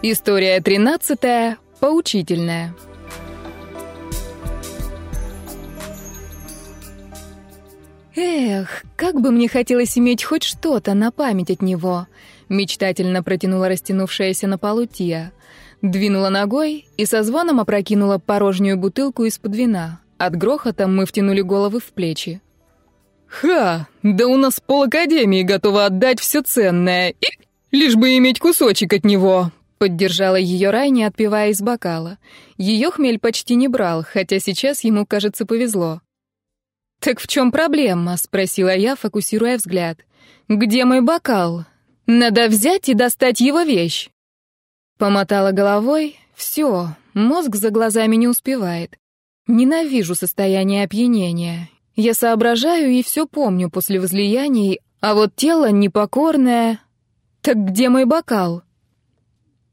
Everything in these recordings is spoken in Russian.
История тринадцатая, поучительная. Эх, как бы мне хотелось иметь хоть что-то на память от него, мечтательно протянула растянувшаяся на полу Тия. Двинула ногой и со звоном опрокинула порожнюю бутылку из-под вина. От грохота мы втянули головы в плечи. «Ха! Да у нас полакадемии готова отдать все ценное, и лишь бы иметь кусочек от него!» Поддержала ее Райни, отпивая из бокала. Ее хмель почти не брал, хотя сейчас ему, кажется, повезло. «Так в чем проблема?» — спросила я, фокусируя взгляд. «Где мой бокал? Надо взять и достать его вещь». Помотала головой. Все, мозг за глазами не успевает. Ненавижу состояние опьянения. Я соображаю и все помню после возлияний, а вот тело непокорное. Так где мой бокал?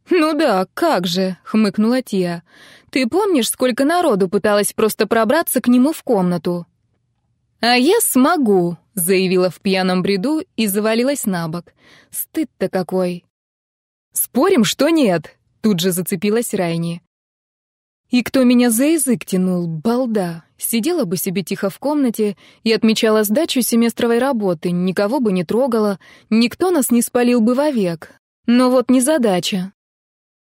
«Ну да, как же», — хмыкнула Тия. «Ты помнишь, сколько народу пыталась просто пробраться к нему в комнату?» «А я смогу», — заявила в пьяном бреду и завалилась на бок. «Стыд-то какой!» «Спорим, что нет?» — тут же зацепилась Райни. «И кто меня за язык тянул, балда? Сидела бы себе тихо в комнате и отмечала сдачу семестровой работы, никого бы не трогала, никто нас не спалил бы вовек. Но вот не задача.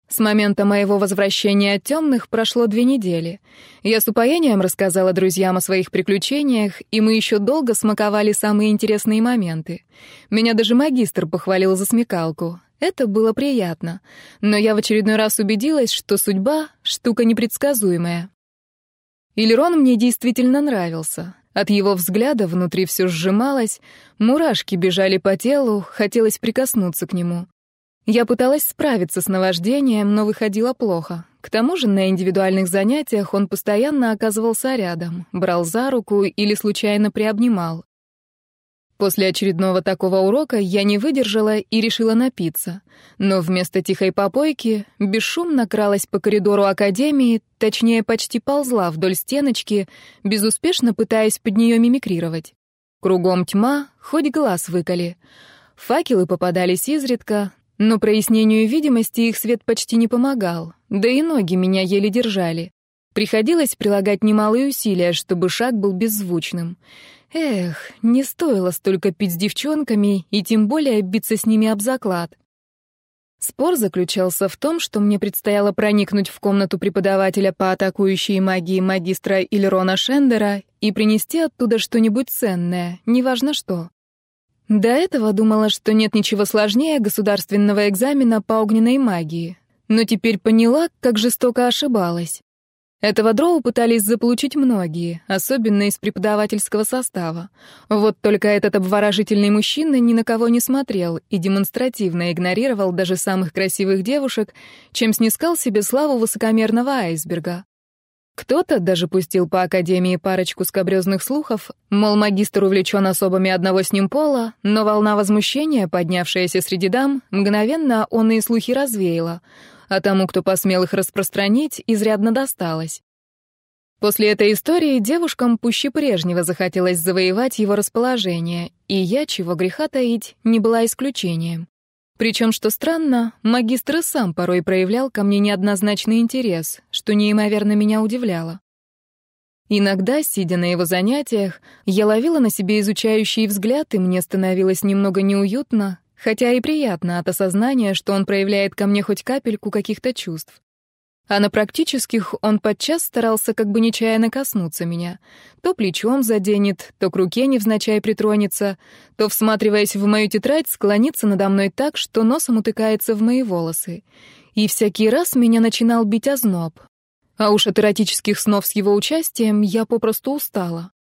С момента моего возвращения от темных прошло две недели. Я с упоением рассказала друзьям о своих приключениях, и мы еще долго смаковали самые интересные моменты. Меня даже магистр похвалил за смекалку. Это было приятно. Но я в очередной раз убедилась, что судьба — штука непредсказуемая. Иллирон мне действительно нравился. От его взгляда внутри все сжималось, мурашки бежали по телу, хотелось прикоснуться к нему. Я пыталась справиться с наваждением, но выходило плохо. К тому же на индивидуальных занятиях он постоянно оказывался рядом, брал за руку или случайно приобнимал. После очередного такого урока я не выдержала и решила напиться. Но вместо тихой попойки бесшумно кралась по коридору академии, точнее, почти ползла вдоль стеночки, безуспешно пытаясь под нее мимикрировать. Кругом тьма, хоть глаз выколи. Факелы попадались изредка, но прояснению видимости их свет почти не помогал, да и ноги меня еле держали. Приходилось прилагать немалые усилия, чтобы шаг был беззвучным. Эх, не стоило столько пить с девчонками и тем более биться с ними об заклад. Спор заключался в том, что мне предстояло проникнуть в комнату преподавателя по атакующей магии магистра Ильрона Шендера и принести оттуда что-нибудь ценное, неважно что. До этого думала, что нет ничего сложнее государственного экзамена по огненной магии. Но теперь поняла, как жестоко ошибалась. Этого дроу пытались заполучить многие, особенно из преподавательского состава. Вот только этот обворожительный мужчина ни на кого не смотрел и демонстративно игнорировал даже самых красивых девушек, чем снискал себе славу высокомерного айсберга. Кто-то даже пустил по Академии парочку скобрезных слухов, мол, магистр увлечен особами одного с ним пола, но волна возмущения, поднявшаяся среди дам, мгновенно он и слухи развеяла, а тому, кто посмел их распространить, изрядно досталось. После этой истории девушкам пуще прежнего захотелось завоевать его расположение, и я, чего греха таить, не была исключением. Причем, что странно, магистр сам порой проявлял ко мне неоднозначный интерес, что неимоверно меня удивляло. Иногда, сидя на его занятиях, я ловила на себе изучающий взгляд, и мне становилось немного неуютно, хотя и приятно от осознания, что он проявляет ко мне хоть капельку каких-то чувств. А на практических он подчас старался как бы нечаянно коснуться меня. То плечом заденет, то к руке невзначай притронется, то, всматриваясь в мою тетрадь, склонится надо мной так, что носом утыкается в мои волосы. И всякий раз меня начинал бить озноб. А уж от эротических снов с его участием я попросту устала.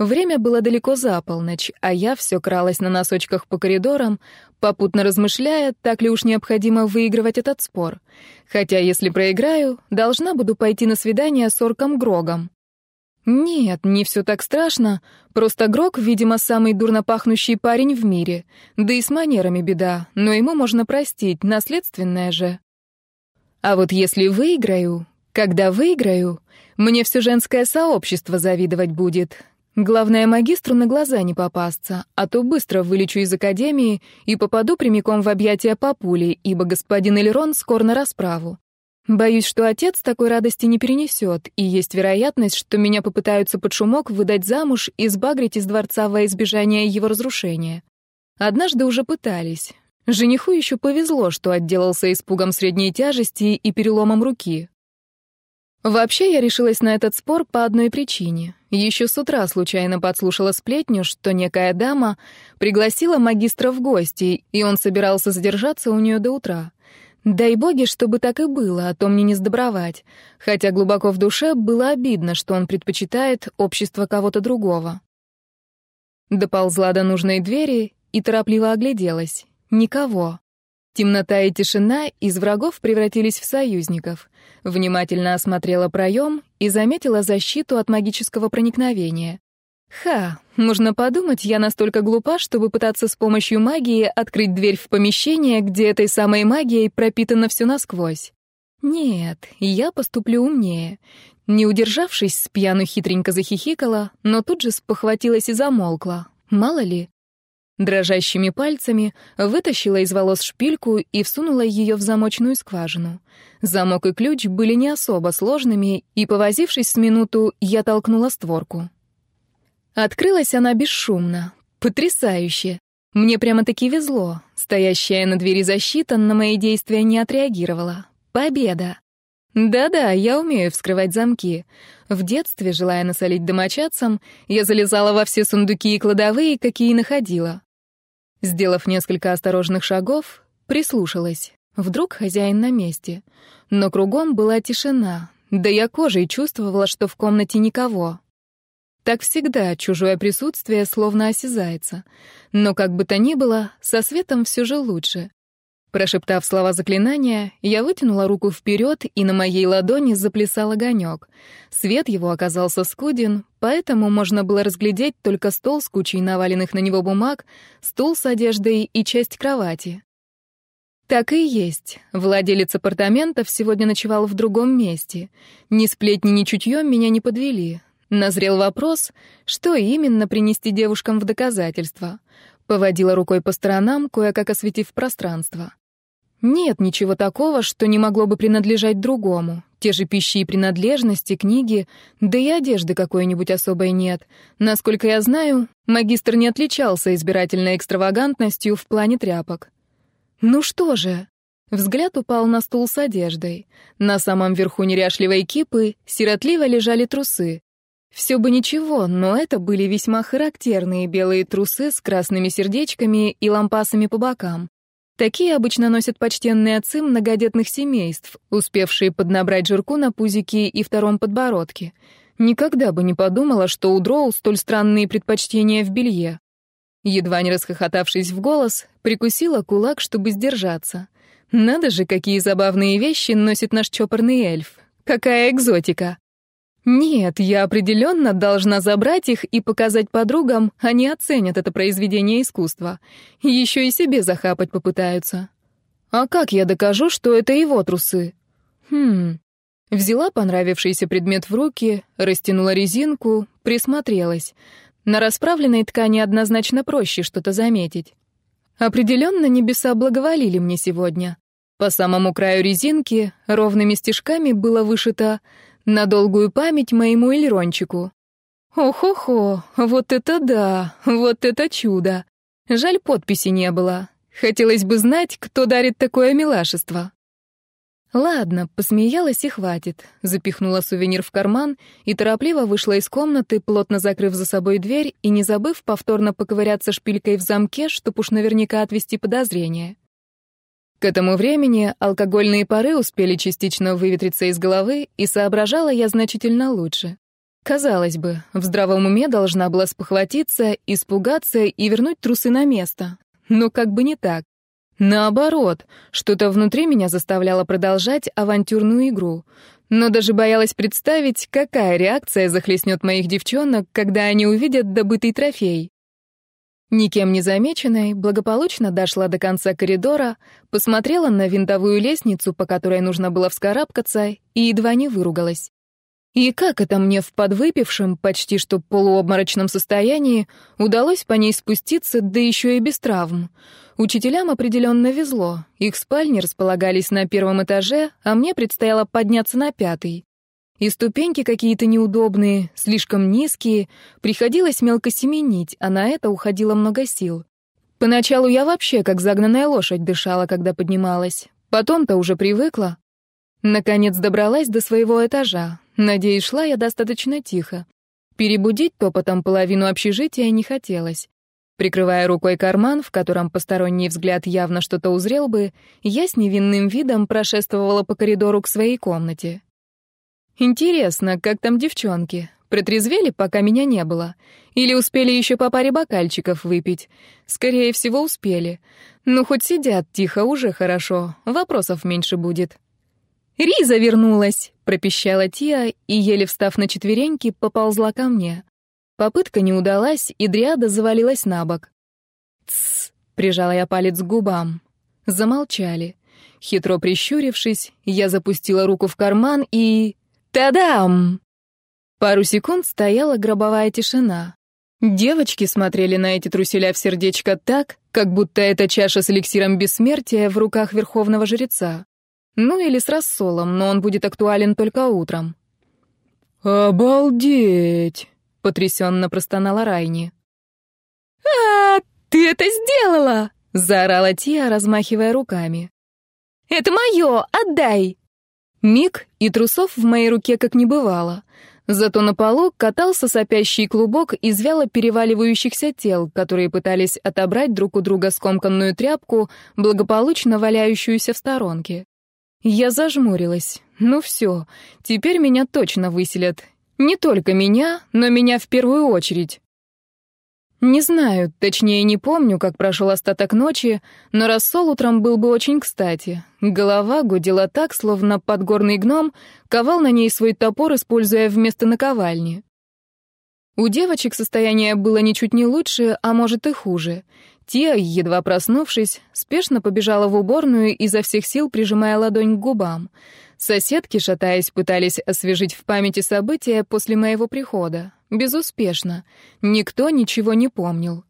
Время было далеко за полночь, а я все кралась на носочках по коридорам, попутно размышляя, так ли уж необходимо выигрывать этот спор. Хотя, если проиграю, должна буду пойти на свидание с орком Грогом. Нет, не все так страшно, просто Грог, видимо, самый дурно пахнущий парень в мире, да и с манерами беда, но ему можно простить, наследственное же. А вот если выиграю, когда выиграю, мне все женское сообщество завидовать будет, Главное, магистру на глаза не попасться, а то быстро вылечу из академии и попаду прямиком в объятия папули, ибо господин Элерон скоро на расправу. Боюсь, что отец такой радости не перенесет, и есть вероятность, что меня попытаются под шумок выдать замуж и сбагрить из дворца во избежание его разрушения. Однажды уже пытались. Жениху еще повезло, что отделался испугом средней тяжести и переломом руки. Вообще, я решилась на этот спор по одной причине. Еще с утра случайно подслушала сплетню, что некая дама пригласила магистра в гости, и он собирался задержаться у нее до утра. Дай боги, чтобы так и было, а то мне не сдобровать. Хотя глубоко в душе было обидно, что он предпочитает общество кого-то другого. Доползла до нужной двери и торопливо огляделась. Никого. Темнота и тишина из врагов превратились в союзников. Внимательно осмотрела проем и заметила защиту от магического проникновения. Ха, нужно подумать, я настолько глупа, чтобы пытаться с помощью магии открыть дверь в помещение, где этой самой магией пропитано все насквозь. Нет, я поступлю умнее. Не удержавшись, с хитренько захихикала, но тут же спохватилась и замолкла. Мало ли. Дрожащими пальцами вытащила из волос шпильку и всунула ее в замочную скважину. Замок и ключ были не особо сложными, и, повозившись с минуту, я толкнула створку. Открылась она бесшумно. Потрясающе. Мне прямо-таки везло. Стоящая на двери защита на мои действия не отреагировала. Победа. Да-да, я умею вскрывать замки. В детстве, желая насолить домочадцам, я залезала во все сундуки и кладовые, какие находила. Сделав несколько осторожных шагов, прислушалась. Вдруг хозяин на месте. Но кругом была тишина. Да я кожей чувствовала, что в комнате никого. Так всегда чужое присутствие словно осязается. Но как бы то ни было, со светом все же лучше. Прошептав слова заклинания, я вытянула руку вперед, и на моей ладони заплясал огонек. Свет его оказался скуден, поэтому можно было разглядеть только стол с кучей наваленных на него бумаг, стул с одеждой и часть кровати. Так и есть. Владелец апартаментов сегодня ночевал в другом месте. Ни сплетни, ни чутье меня не подвели. Назрел вопрос, что именно принести девушкам в доказательство. Поводила рукой по сторонам, кое-как осветив пространство. Нет ничего такого, что не могло бы принадлежать другому. Те же пищи и принадлежности, книги, да и одежды какой-нибудь особой нет. Насколько я знаю, магистр не отличался избирательной экстравагантностью в плане тряпок. Ну что же? Взгляд упал на стул с одеждой. На самом верху неряшливой кипы сиротливо лежали трусы. Все бы ничего, но это были весьма характерные белые трусы с красными сердечками и лампасами по бокам. Такие обычно носят почтенные отцы многодетных семейств, успевшие поднабрать жирку на пузике и втором подбородке. Никогда бы не подумала, что у Дроу столь странные предпочтения в белье. Едва не расхохотавшись в голос, прикусила кулак, чтобы сдержаться. Надо же, какие забавные вещи носит наш чопорный эльф. Какая экзотика. Нет, я определенно должна забрать их и показать подругам, они оценят это произведение искусства. Еще и себе захапать попытаются. А как я докажу, что это его трусы? Хм. Взяла понравившийся предмет в руки, растянула резинку, присмотрелась. На расправленной ткани однозначно проще что-то заметить. Определенно небеса благоволили мне сегодня. По самому краю резинки ровными стежками было вышито на долгую память моему Эльрончику. Ох-охо, вот это да, вот это чудо. Жаль, подписи не было. Хотелось бы знать, кто дарит такое милашество. Ладно, посмеялась и хватит. Запихнула сувенир в карман и торопливо вышла из комнаты, плотно закрыв за собой дверь и не забыв повторно поковыряться шпилькой в замке, чтоб уж наверняка отвести подозрения. К этому времени алкогольные пары успели частично выветриться из головы, и соображала я значительно лучше. Казалось бы, в здравом уме должна была спохватиться, испугаться и вернуть трусы на место. Но как бы не так. Наоборот, что-то внутри меня заставляло продолжать авантюрную игру. Но даже боялась представить, какая реакция захлестнет моих девчонок, когда они увидят добытый трофей. Никем не замеченной, благополучно дошла до конца коридора, посмотрела на винтовую лестницу, по которой нужно было вскарабкаться, и едва не выругалась. И как это мне в подвыпившем, почти что полуобморочном состоянии удалось по ней спуститься, да еще и без травм? Учителям определенно везло. Их спальни располагались на первом этаже, а мне предстояло подняться на пятый. И ступеньки какие-то неудобные, слишком низкие, приходилось мелко семенить, а на это уходило много сил. Поначалу я вообще как загнанная лошадь дышала, когда поднималась. Потом-то уже привыкла. Наконец добралась до своего этажа. Надеюсь, шла я достаточно тихо. Перебудить топотом половину общежития не хотелось. Прикрывая рукой карман, в котором посторонний взгляд явно что-то узрел бы, я с невинным видом прошествовала по коридору к своей комнате. Интересно, как там девчонки? Протрезвели, пока меня не было? Или успели еще по паре бокальчиков выпить? Скорее всего, успели. Ну, хоть сидят тихо, уже хорошо. Вопросов меньше будет. «Риза вернулась!» — пропищала Тия и, еле встав на четвереньки, поползла ко мне. Попытка не удалась, и Дриада завалилась на бок. «Тссс!» — прижала я палец к губам. Замолчали. Хитро прищурившись, я запустила руку в карман и... Тадам! Пару секунд стояла гробовая тишина. Девочки смотрели на эти труселя в сердечко так, как будто это чаша с эликсиром бессмертия в руках верховного жреца. Ну или с рассолом, но он будет актуален только утром. «Обалдеть!» — потрясенно простонала Райни. «А, ты это сделала!» — заорала Тия, размахивая руками. «Это мое! Отдай!» Миг, и трусов в моей руке как не бывало. Зато на полу катался сопящий клубок из вяло переваливающихся тел, которые пытались отобрать друг у друга скомканную тряпку, благополучно валяющуюся в сторонке. Я зажмурилась. Ну все, теперь меня точно выселят. Не только меня, но меня в первую очередь. Не знаю, точнее не помню, как прошел остаток ночи, но рассол утром был бы очень кстати. Голова гудела так, словно подгорный гном ковал на ней свой топор, используя вместо наковальни. У девочек состояние было ничуть не лучше, а может и хуже. Тия, едва проснувшись, спешно побежала в уборную, изо всех сил прижимая ладонь к губам. Соседки, шатаясь, пытались освежить в памяти события после моего прихода. Безуспешно. Никто ничего не помнил.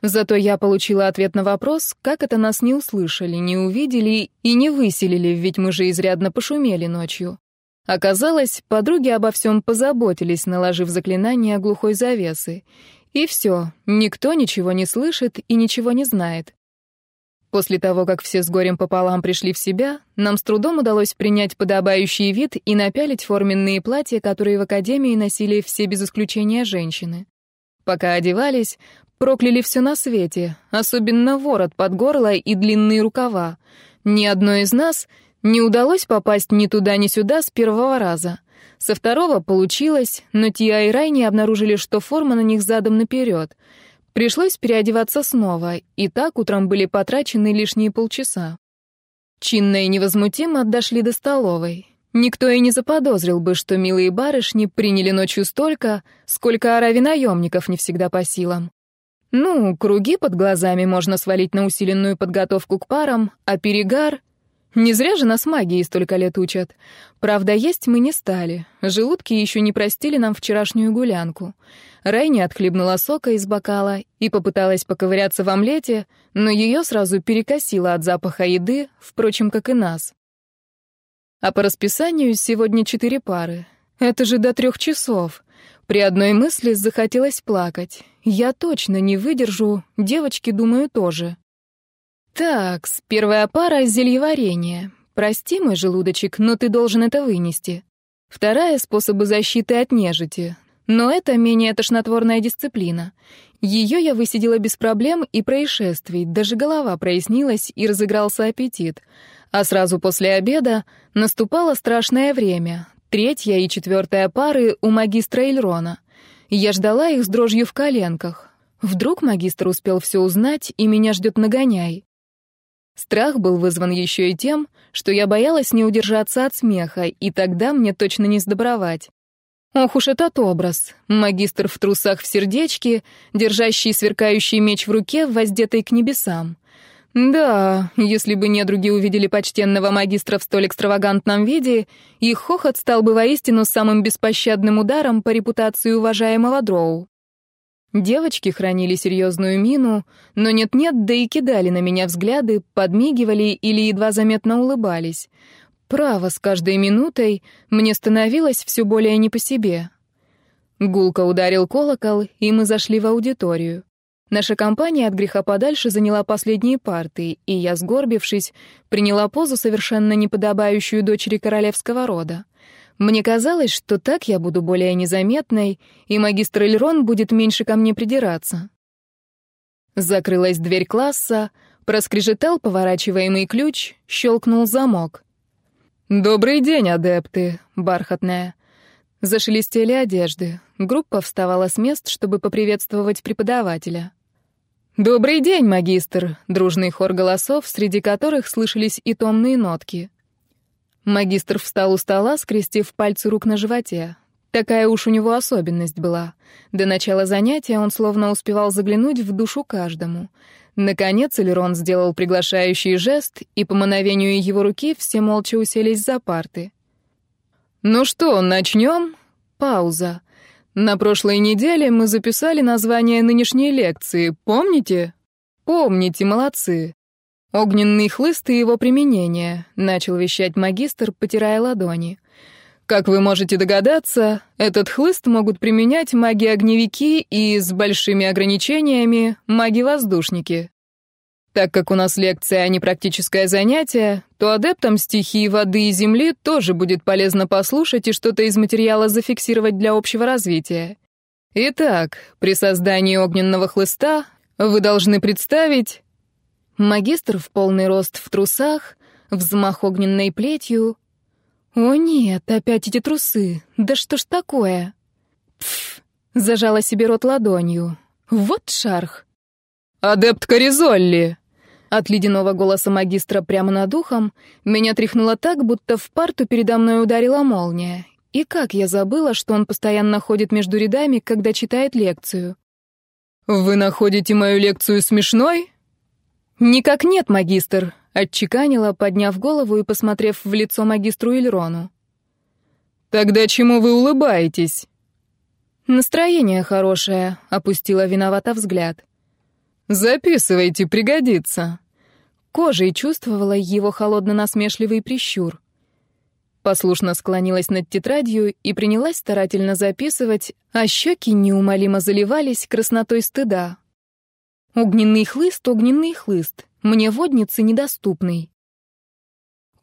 Зато я получила ответ на вопрос, как это нас не услышали, не увидели и не выселили, ведь мы же изрядно пошумели ночью. Оказалось, подруги обо всем позаботились, наложив заклинание глухой завесы. И все, никто ничего не слышит и ничего не знает. После того, как все с горем пополам пришли в себя, нам с трудом удалось принять подобающий вид и напялить форменные платья, которые в академии носили все без исключения женщины. Пока одевались, прокляли все на свете, особенно ворот под горло и длинные рукава. Ни одной из нас не удалось попасть ни туда, ни сюда с первого раза — со второго получилось, но Тиа и Райни обнаружили, что форма на них задом наперед. Пришлось переодеваться снова, и так утром были потрачены лишние полчаса. Чинно и невозмутимо дошли до столовой. Никто и не заподозрил бы, что милые барышни приняли ночью столько, сколько арави наемников не всегда по силам. Ну, круги под глазами можно свалить на усиленную подготовку к парам, а перегар не зря же нас магии столько лет учат. Правда, есть мы не стали. Желудки еще не простили нам вчерашнюю гулянку. Райни отхлебнула сока из бокала и попыталась поковыряться в омлете, но ее сразу перекосило от запаха еды, впрочем, как и нас. А по расписанию сегодня четыре пары. Это же до трех часов. При одной мысли захотелось плакать. Я точно не выдержу, девочки, думаю, тоже. Так, первая пара — зельеварение. Прости, мой желудочек, но ты должен это вынести. Вторая — способы защиты от нежити. Но это менее тошнотворная дисциплина. Ее я высидела без проблем и происшествий, даже голова прояснилась и разыгрался аппетит. А сразу после обеда наступало страшное время. Третья и четвертая пары у магистра Эльрона. Я ждала их с дрожью в коленках. Вдруг магистр успел все узнать, и меня ждет нагоняй. Страх был вызван еще и тем, что я боялась не удержаться от смеха, и тогда мне точно не сдобровать. Ох уж этот образ. Магистр в трусах в сердечке, держащий сверкающий меч в руке, воздетый к небесам. Да, если бы недруги увидели почтенного магистра в столь экстравагантном виде, их хохот стал бы воистину самым беспощадным ударом по репутации уважаемого Дроу. Девочки хранили серьезную мину, но нет-нет, да и кидали на меня взгляды, подмигивали или едва заметно улыбались. Право, с каждой минутой мне становилось все более не по себе. Гулко ударил колокол, и мы зашли в аудиторию. Наша компания от греха подальше заняла последние парты, и я, сгорбившись, приняла позу, совершенно неподобающую дочери королевского рода. Мне казалось, что так я буду более незаметной, и магистр Эльрон будет меньше ко мне придираться. Закрылась дверь класса, проскрежетал поворачиваемый ключ, щелкнул замок. «Добрый день, адепты!» — бархатная. Зашелестели одежды. Группа вставала с мест, чтобы поприветствовать преподавателя. «Добрый день, магистр!» — дружный хор голосов, среди которых слышались и томные нотки. Магистр встал у стола, скрестив пальцы рук на животе. Такая уж у него особенность была. До начала занятия он словно успевал заглянуть в душу каждому. Наконец Элерон сделал приглашающий жест, и по мановению его руки все молча уселись за парты. «Ну что, начнем?» Пауза. На прошлой неделе мы записали название нынешней лекции, помните? Помните, молодцы. Огненный хлыст и его применение, начал вещать магистр, потирая ладони. Как вы можете догадаться, этот хлыст могут применять маги-огневики и, с большими ограничениями, маги-воздушники. Так как у нас лекция, а не практическое занятие, то адептам стихии воды и земли тоже будет полезно послушать и что-то из материала зафиксировать для общего развития. Итак, при создании огненного хлыста вы должны представить... Магистр в полный рост в трусах, взмах огненной плетью. О нет, опять эти трусы, да что ж такое? Пф, зажала себе рот ладонью. Вот шарх. «Адепт Коризолли!» От ледяного голоса магистра прямо над ухом меня тряхнуло так, будто в парту передо мной ударила молния. И как я забыла, что он постоянно ходит между рядами, когда читает лекцию. «Вы находите мою лекцию смешной?» «Никак нет, магистр», — отчеканила, подняв голову и посмотрев в лицо магистру Ильрону. «Тогда чему вы улыбаетесь?» «Настроение хорошее», — опустила виновато взгляд. «Записывайте, пригодится». Кожей чувствовала его холодно-насмешливый прищур. Послушно склонилась над тетрадью и принялась старательно записывать, а щеки неумолимо заливались краснотой стыда. Огненный хлыст, огненный хлыст, мне водницы недоступный.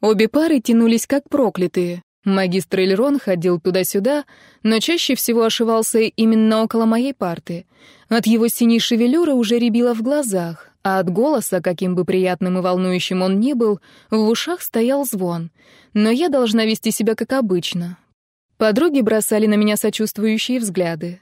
Обе пары тянулись как проклятые. Магистр Эльрон ходил туда-сюда, но чаще всего ошивался именно около моей парты. От его синей шевелюры уже рябило в глазах а от голоса, каким бы приятным и волнующим он ни был, в ушах стоял звон. Но я должна вести себя как обычно. Подруги бросали на меня сочувствующие взгляды.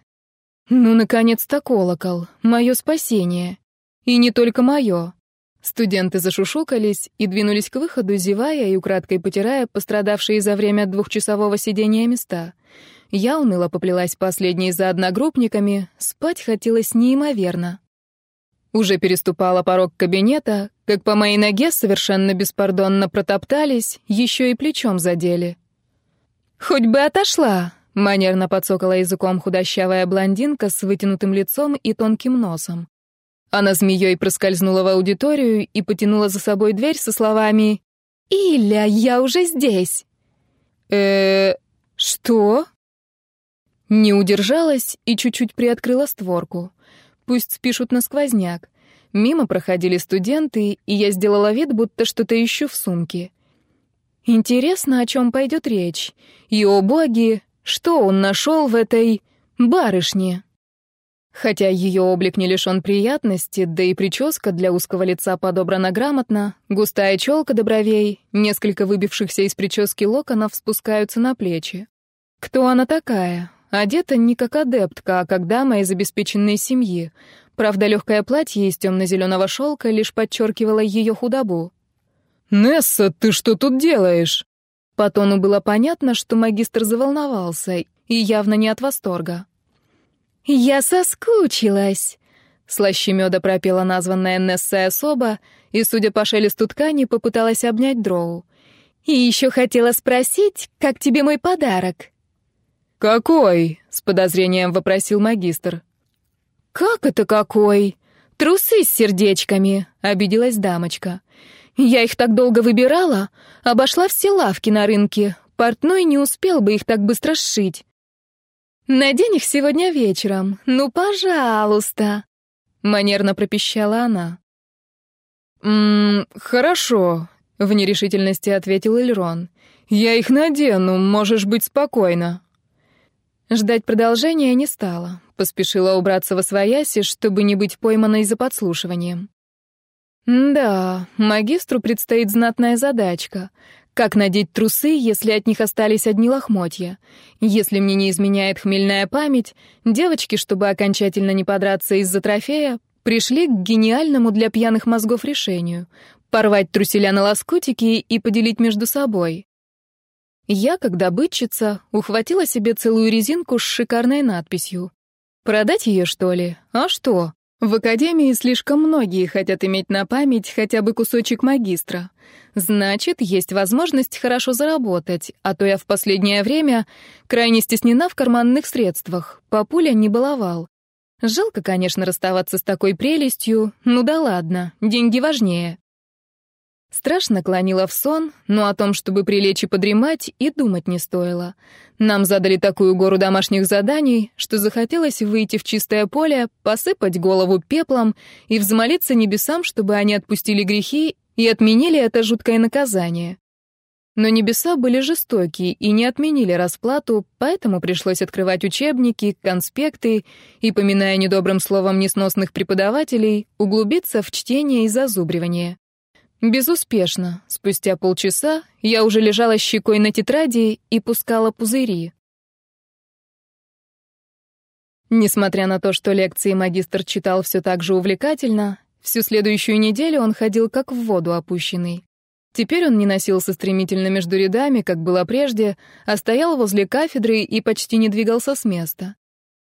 Ну, наконец-то колокол, мое спасение. И не только мое. Студенты зашушукались и двинулись к выходу, зевая и украдкой потирая пострадавшие за время двухчасового сидения места. Я уныло поплелась последней за одногруппниками, спать хотелось неимоверно. Уже переступала порог кабинета, как по моей ноге совершенно беспардонно протоптались, еще и плечом задели. «Хоть бы отошла!» — манерно подсокала языком худощавая блондинка с вытянутым лицом и тонким носом. Она змеей проскользнула в аудиторию и потянула за собой дверь со словами «Иля, я уже здесь!» э что?» Не удержалась и чуть-чуть приоткрыла створку. Пусть спишут на сквозняк. Мимо проходили студенты, и я сделала вид, будто что-то ищу в сумке. Интересно, о чем пойдет речь. И, о боги, что он нашел в этой барышне? Хотя ее облик не лишен приятности, да и прическа для узкого лица подобрана грамотно, густая челка до бровей, несколько выбившихся из прически локонов спускаются на плечи. Кто она такая? Одета не как адептка, а как дама из обеспеченной семьи. Правда, легкое платье из темно-зеленого шелка лишь подчеркивало ее худобу. «Несса, ты что тут делаешь?» По тону было понятно, что магистр заволновался, и явно не от восторга. «Я соскучилась!» Слаще меда пропела названная Нессой особа и, судя по шелесту ткани, попыталась обнять Дроу. «И еще хотела спросить, как тебе мой подарок?» «Какой?» — с подозрением вопросил магистр. «Как это какой?» «Трусы с сердечками», — обиделась дамочка. «Я их так долго выбирала, обошла все лавки на рынке. Портной не успел бы их так быстро сшить». «Надень их сегодня вечером, ну, пожалуйста», — манерно пропищала она. «Ммм, хорошо», — в нерешительности ответил Эльрон. «Я их надену, можешь быть спокойна». Ждать продолжения не стала. Поспешила убраться во свояси, чтобы не быть пойманной за подслушиванием. Да, магистру предстоит знатная задачка. Как надеть трусы, если от них остались одни лохмотья? Если мне не изменяет хмельная память, девочки, чтобы окончательно не подраться из-за трофея, пришли к гениальному для пьяных мозгов решению — порвать труселя на лоскутики и поделить между собой. Я, как добытчица, ухватила себе целую резинку с шикарной надписью. Продать ее, что ли? А что? В академии слишком многие хотят иметь на память хотя бы кусочек магистра. Значит, есть возможность хорошо заработать, а то я в последнее время крайне стеснена в карманных средствах. Папуля не баловал. Жалко, конечно, расставаться с такой прелестью, ну да ладно, деньги важнее. Страшно клонила в сон, но о том, чтобы прилечь и подремать, и думать не стоило. Нам задали такую гору домашних заданий, что захотелось выйти в чистое поле, посыпать голову пеплом и взмолиться небесам, чтобы они отпустили грехи и отменили это жуткое наказание. Но небеса были жестокие и не отменили расплату, поэтому пришлось открывать учебники, конспекты и, поминая недобрым словом несносных преподавателей, углубиться в чтение и зазубривание. Безуспешно. Спустя полчаса я уже лежала щекой на тетради и пускала пузыри. Несмотря на то, что лекции магистр читал все так же увлекательно, всю следующую неделю он ходил как в воду опущенный. Теперь он не носился стремительно между рядами, как было прежде, а стоял возле кафедры и почти не двигался с места.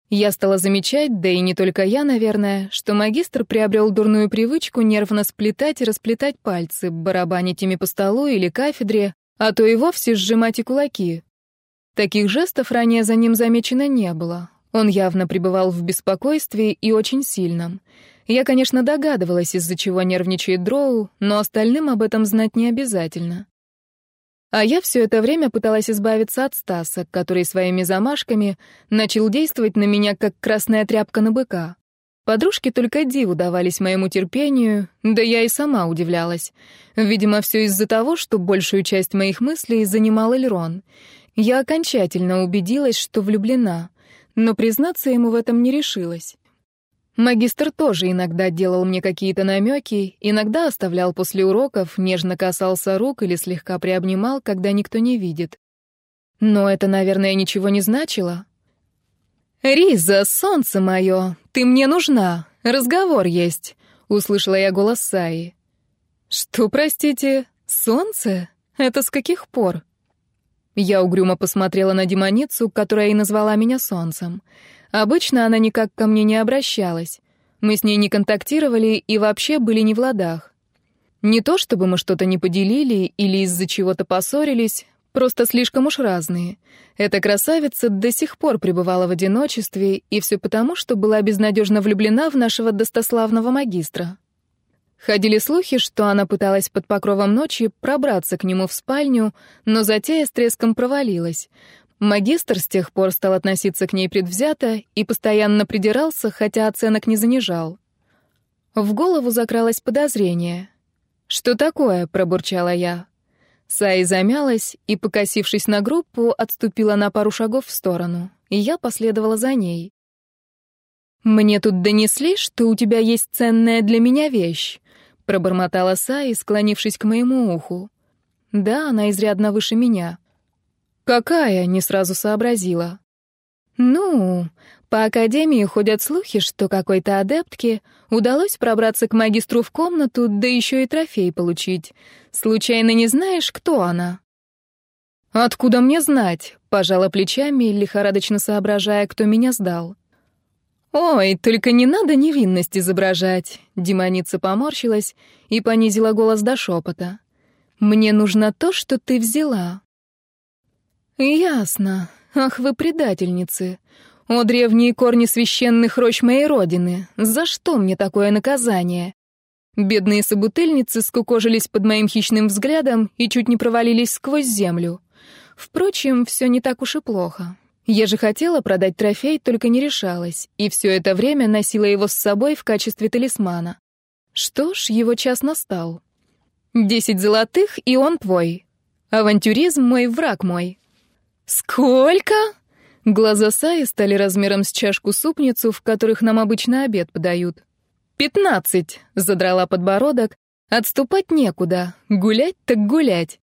Я стала замечать, да и не только я, наверное, что магистр приобрел дурную привычку нервно сплетать и расплетать пальцы, барабанить ими по столу или кафедре, а то и вовсе сжимать и кулаки. Таких жестов ранее за ним замечено не было. Он явно пребывал в беспокойстве и очень сильном. Я, конечно, догадывалась, из-за чего нервничает Дроу, но остальным об этом знать не обязательно. А я все это время пыталась избавиться от Стаса, который своими замашками начал действовать на меня, как красная тряпка на быка. Подружки только диву давались моему терпению, да я и сама удивлялась. Видимо, все из-за того, что большую часть моих мыслей занимал Эльрон. Я окончательно убедилась, что влюблена, но признаться ему в этом не решилась. Магистр тоже иногда делал мне какие-то намеки, иногда оставлял после уроков, нежно касался рук или слегка приобнимал, когда никто не видит. Но это, наверное, ничего не значило. «Риза, солнце мое, ты мне нужна, разговор есть», — услышала я голос Саи. «Что, простите, солнце? Это с каких пор?» Я угрюмо посмотрела на демоницу, которая и назвала меня солнцем. Обычно она никак ко мне не обращалась. Мы с ней не контактировали и вообще были не в ладах. Не то чтобы мы что-то не поделили или из-за чего-то поссорились, просто слишком уж разные. Эта красавица до сих пор пребывала в одиночестве, и все потому, что была безнадежно влюблена в нашего достославного магистра. Ходили слухи, что она пыталась под покровом ночи пробраться к нему в спальню, но затея с треском провалилась. Магистр с тех пор стал относиться к ней предвзято и постоянно придирался, хотя оценок не занижал. В голову закралось подозрение. «Что такое?» — пробурчала я. Саи замялась и, покосившись на группу, отступила на пару шагов в сторону, и я последовала за ней. «Мне тут донесли, что у тебя есть ценная для меня вещь», — пробормотала Саи, склонившись к моему уху. «Да, она изрядно выше меня». «Какая?» — не сразу сообразила. «Ну, по академии ходят слухи, что какой-то адептке удалось пробраться к магистру в комнату, да еще и трофей получить. Случайно не знаешь, кто она?» «Откуда мне знать?» — пожала плечами, лихорадочно соображая, кто меня сдал. «Ой, только не надо невинность изображать», — демоница поморщилась и понизила голос до шепота. «Мне нужно то, что ты взяла». «Ясно. Ах вы предательницы. О, древние корни священных рощ моей родины. За что мне такое наказание?» Бедные собутыльницы скукожились под моим хищным взглядом и чуть не провалились сквозь землю. Впрочем, все не так уж и плохо. Я же хотела продать трофей, только не решалась, и все это время носила его с собой в качестве талисмана. Что ж, его час настал. Десять золотых, и он твой. Авантюризм мой, враг мой. Сколько? Глаза Саи стали размером с чашку-супницу, в которых нам обычно обед подают. «Пятнадцать!» — задрала подбородок. «Отступать некуда. Гулять так гулять».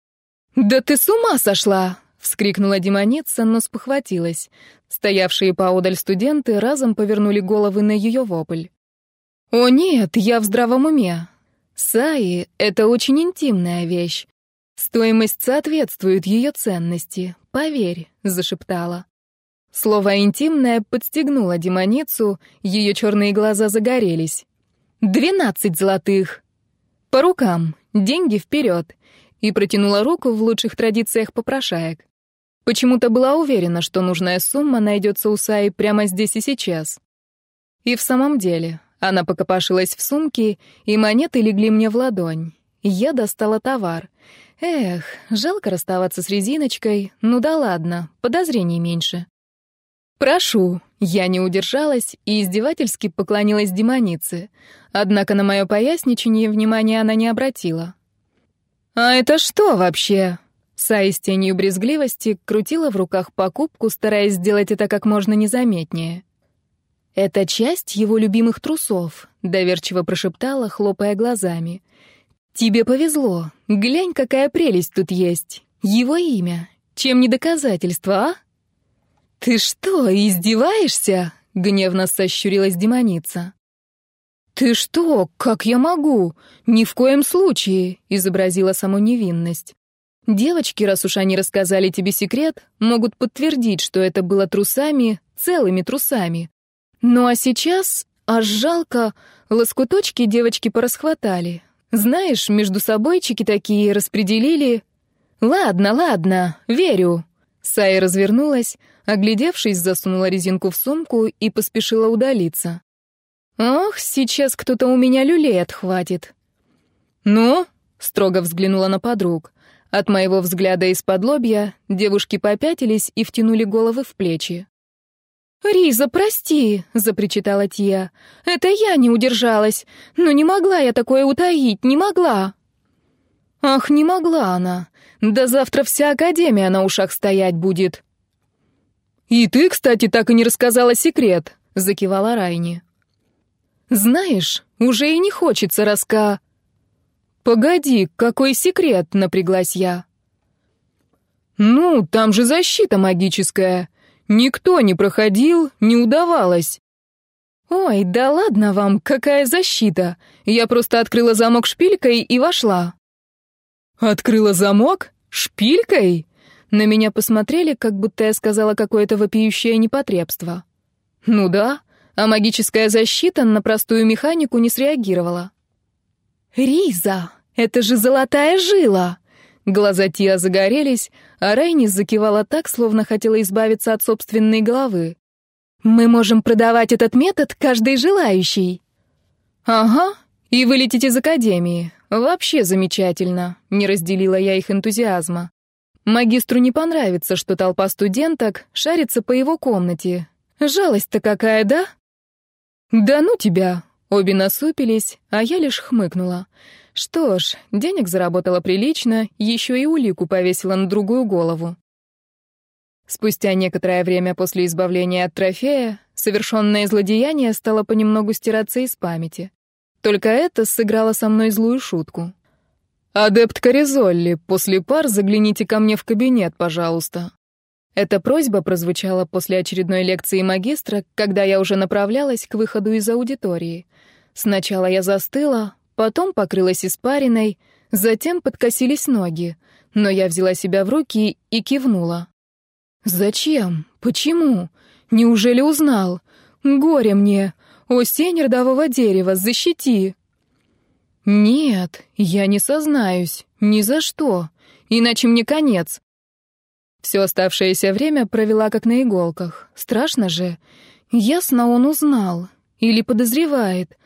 «Да ты с ума сошла!» вскрикнула демоница, но спохватилась. Стоявшие поодаль студенты разом повернули головы на ее вопль. «О нет, я в здравом уме. Саи — это очень интимная вещь. Стоимость соответствует ее ценности, поверь», — зашептала. Слово «интимное» подстегнуло демоницу, ее черные глаза загорелись. «Двенадцать золотых!» «По рукам, деньги вперед!» и протянула руку в лучших традициях попрошаек. Почему-то была уверена, что нужная сумма найдется у Саи прямо здесь и сейчас. И в самом деле, она покопашилась в сумке, и монеты легли мне в ладонь. Я достала товар. Эх, жалко расставаться с резиночкой. Ну да ладно, подозрений меньше. «Прошу», — я не удержалась и издевательски поклонилась демонице. Однако на мое поясничание внимания она не обратила. «А это что вообще?» Сай с тенью брезгливости крутила в руках покупку, стараясь сделать это как можно незаметнее. «Это часть его любимых трусов», — доверчиво прошептала, хлопая глазами. «Тебе повезло. Глянь, какая прелесть тут есть. Его имя. Чем не доказательство, а?» «Ты что, издеваешься?» — гневно сощурилась демоница. «Ты что? Как я могу? Ни в коем случае!» — изобразила саму невинность. Девочки, раз уж они рассказали тебе секрет, могут подтвердить, что это было трусами, целыми трусами. Ну а сейчас, аж жалко, лоскуточки девочки порасхватали. Знаешь, между собойчики такие распределили. Ладно, ладно, верю. Сая развернулась, оглядевшись, засунула резинку в сумку и поспешила удалиться. Ох, сейчас кто-то у меня люлей отхватит. Ну, строго взглянула на подруг. От моего взгляда из-под лобья девушки попятились и втянули головы в плечи. «Риза, прости!» — запричитала Тия. «Это я не удержалась. Но не могла я такое утаить, не могла!» «Ах, не могла она! Да завтра вся Академия на ушах стоять будет!» «И ты, кстати, так и не рассказала секрет!» — закивала Райни. «Знаешь, уже и не хочется раска...» «Погоди, какой секрет?» — напряглась я. «Ну, там же защита магическая. Никто не проходил, не удавалось». «Ой, да ладно вам, какая защита? Я просто открыла замок шпилькой и вошла». «Открыла замок? Шпилькой?» На меня посмотрели, как будто я сказала какое-то вопиющее непотребство. «Ну да, а магическая защита на простую механику не среагировала». «Риза, это же золотая жила!» Глаза Тиа загорелись, а Рейнис закивала так, словно хотела избавиться от собственной головы. «Мы можем продавать этот метод каждый желающий». «Ага, и вылететь из академии. Вообще замечательно», — не разделила я их энтузиазма. Магистру не понравится, что толпа студенток шарится по его комнате. Жалость-то какая, да? «Да ну тебя!» Обе насупились, а я лишь хмыкнула. Что ж, денег заработала прилично, еще и улику повесила на другую голову. Спустя некоторое время после избавления от трофея, совершенное злодеяние стало понемногу стираться из памяти. Только это сыграло со мной злую шутку. «Адепт Коризолли, после пар загляните ко мне в кабинет, пожалуйста». Эта просьба прозвучала после очередной лекции магистра, когда я уже направлялась к выходу из аудитории. Сначала я застыла, потом покрылась испариной, затем подкосились ноги, но я взяла себя в руки и кивнула. «Зачем? Почему? Неужели узнал? Горе мне! Осень родового дерева, защити!» «Нет, я не сознаюсь. Ни за что. Иначе мне конец». Все оставшееся время провела как на иголках. Страшно же. Ясно он узнал. Или подозревает.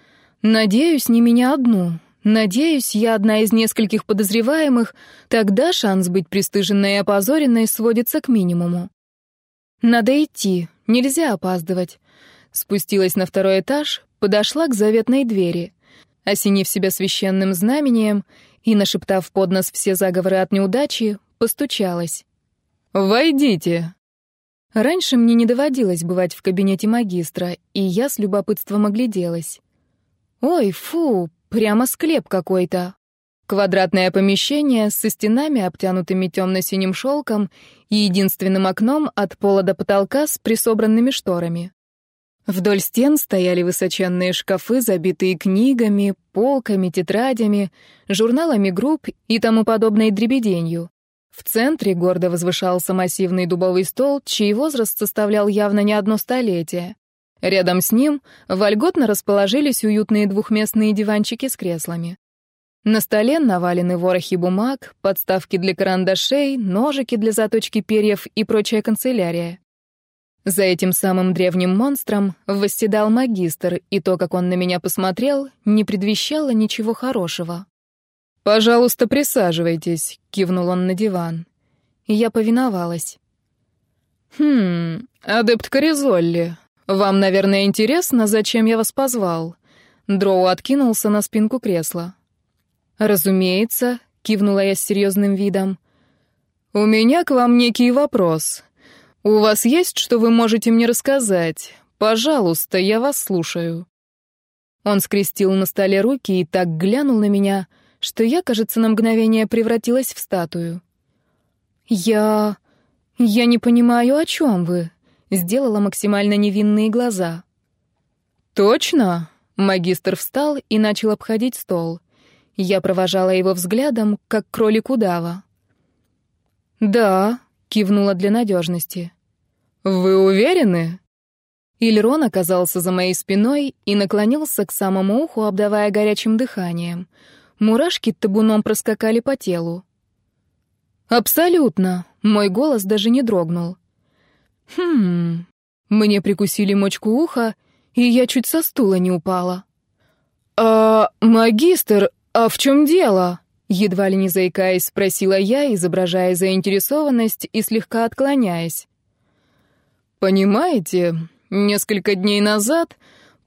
Надеюсь, не меня одну. Надеюсь, я одна из нескольких подозреваемых, тогда шанс быть пристыженной и опозоренной сводится к минимуму. Надо идти, нельзя опаздывать. Спустилась на второй этаж, подошла к заветной двери. Осенив себя священным знамением и, нашептав под нос все заговоры от неудачи, постучалась. «Войдите!» Раньше мне не доводилось бывать в кабинете магистра, и я с любопытством огляделась. «Ой, фу, прямо склеп какой-то!» Квадратное помещение со стенами, обтянутыми темно-синим шелком, и единственным окном от пола до потолка с присобранными шторами. Вдоль стен стояли высоченные шкафы, забитые книгами, полками, тетрадями, журналами групп и тому подобной дребеденью. В центре гордо возвышался массивный дубовый стол, чей возраст составлял явно не одно столетие. Рядом с ним вольготно расположились уютные двухместные диванчики с креслами. На столе навалены ворохи бумаг, подставки для карандашей, ножики для заточки перьев и прочая канцелярия. За этим самым древним монстром восседал магистр, и то, как он на меня посмотрел, не предвещало ничего хорошего. «Пожалуйста, присаживайтесь», — кивнул он на диван. Я повиновалась. «Хм, адепт Коризолли, вам, наверное, интересно, зачем я вас позвал?» Дроу откинулся на спинку кресла. «Разумеется», — кивнула я с серьезным видом. «У меня к вам некий вопрос. «У вас есть, что вы можете мне рассказать? Пожалуйста, я вас слушаю». Он скрестил на столе руки и так глянул на меня, что я, кажется, на мгновение превратилась в статую. «Я... я не понимаю, о чем вы», — сделала максимально невинные глаза. «Точно?» — магистр встал и начал обходить стол. Я провожала его взглядом, как кролик удава. «Да», кивнула для надежности. «Вы уверены?» Ильрон оказался за моей спиной и наклонился к самому уху, обдавая горячим дыханием. Мурашки табуном проскакали по телу. «Абсолютно!» — мой голос даже не дрогнул. «Хм...» Мне прикусили мочку уха, и я чуть со стула не упала. «А, магистр, а в чем дело?» Едва ли не заикаясь, спросила я, изображая заинтересованность и слегка отклоняясь. «Понимаете, несколько дней назад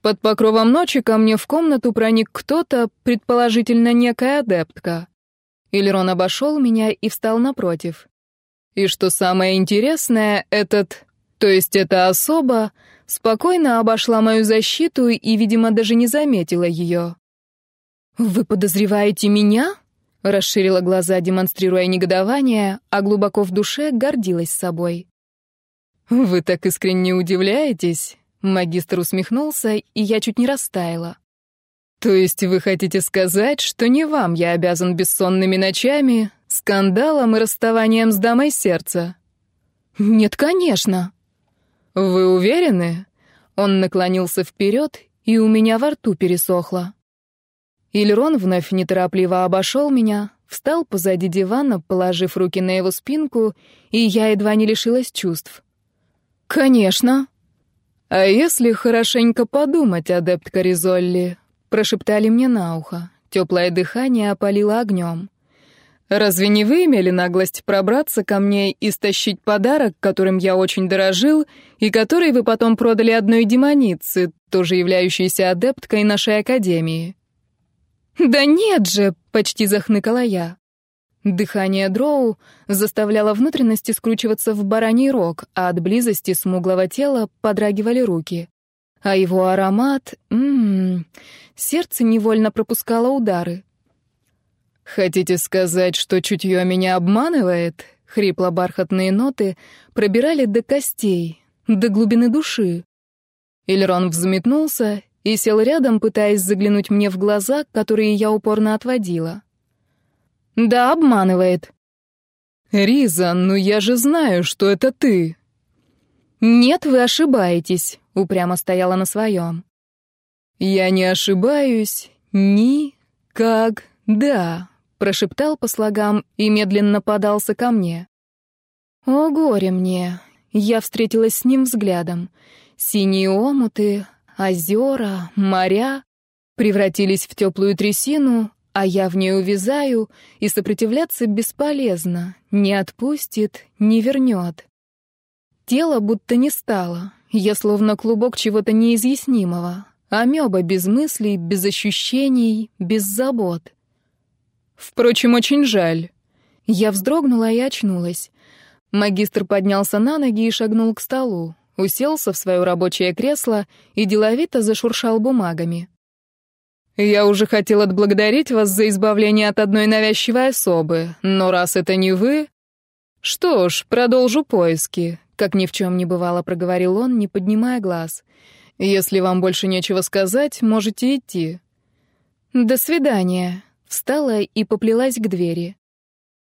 под покровом ночи ко мне в комнату проник кто-то, предположительно некая адептка. Ильрон обошел меня и встал напротив. И что самое интересное, этот, то есть эта особа, спокойно обошла мою защиту и, видимо, даже не заметила ее. «Вы подозреваете меня?» Расширила глаза, демонстрируя негодование, а глубоко в душе гордилась собой. «Вы так искренне удивляетесь?» Магистр усмехнулся, и я чуть не растаяла. «То есть вы хотите сказать, что не вам я обязан бессонными ночами, скандалом и расставанием с дамой сердца?» «Нет, конечно». «Вы уверены?» Он наклонился вперед, и у меня во рту пересохло. Ильрон вновь неторопливо обошел меня, встал позади дивана, положив руки на его спинку, и я едва не лишилась чувств. «Конечно!» «А если хорошенько подумать, адепт Коризолли?» — прошептали мне на ухо. Теплое дыхание опалило огнем. «Разве не вы имели наглость пробраться ко мне и стащить подарок, которым я очень дорожил, и который вы потом продали одной демонице, тоже являющейся адепткой нашей академии?» «Да нет же!» — почти захныкала я. Дыхание дроу заставляло внутренности скручиваться в бараний рог, а от близости смуглого тела подрагивали руки. А его аромат... М-м, сердце невольно пропускало удары. «Хотите сказать, что чутье меня обманывает?» Хрипло-бархатные ноты пробирали до костей, до глубины души. Ильрон взметнулся и сел рядом, пытаясь заглянуть мне в глаза, которые я упорно отводила. «Да, обманывает». «Риза, ну я же знаю, что это ты». «Нет, вы ошибаетесь», — упрямо стояла на своем. «Я не ошибаюсь никогда», — прошептал по слогам и медленно подался ко мне. «О, горе мне!» Я встретилась с ним взглядом. Синие омуты, озера, моря превратились в теплую трясину, а я в ней увязаю, и сопротивляться бесполезно, не отпустит, не вернет. Тело будто не стало, я словно клубок чего-то неизъяснимого, амеба без мыслей, без ощущений, без забот. Впрочем, очень жаль. Я вздрогнула и очнулась. Магистр поднялся на ноги и шагнул к столу, уселся в свое рабочее кресло и деловито зашуршал бумагами. «Я уже хотел отблагодарить вас за избавление от одной навязчивой особы, но раз это не вы...» «Что ж, продолжу поиски», — как ни в чем не бывало, проговорил он, не поднимая глаз. «Если вам больше нечего сказать, можете идти». «До свидания», — встала и поплелась к двери.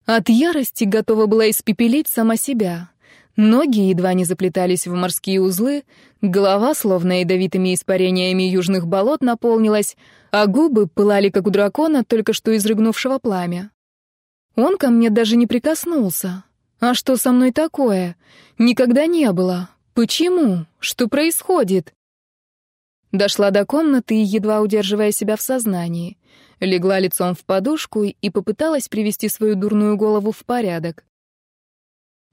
От ярости готова была испепелить сама себя. Ноги едва не заплетались в морские узлы, голова, словно ядовитыми испарениями южных болот, наполнилась, а губы пылали, как у дракона, только что изрыгнувшего пламя. Он ко мне даже не прикоснулся. А что со мной такое? Никогда не было. Почему? Что происходит? Дошла до комнаты, едва удерживая себя в сознании. Легла лицом в подушку и попыталась привести свою дурную голову в порядок.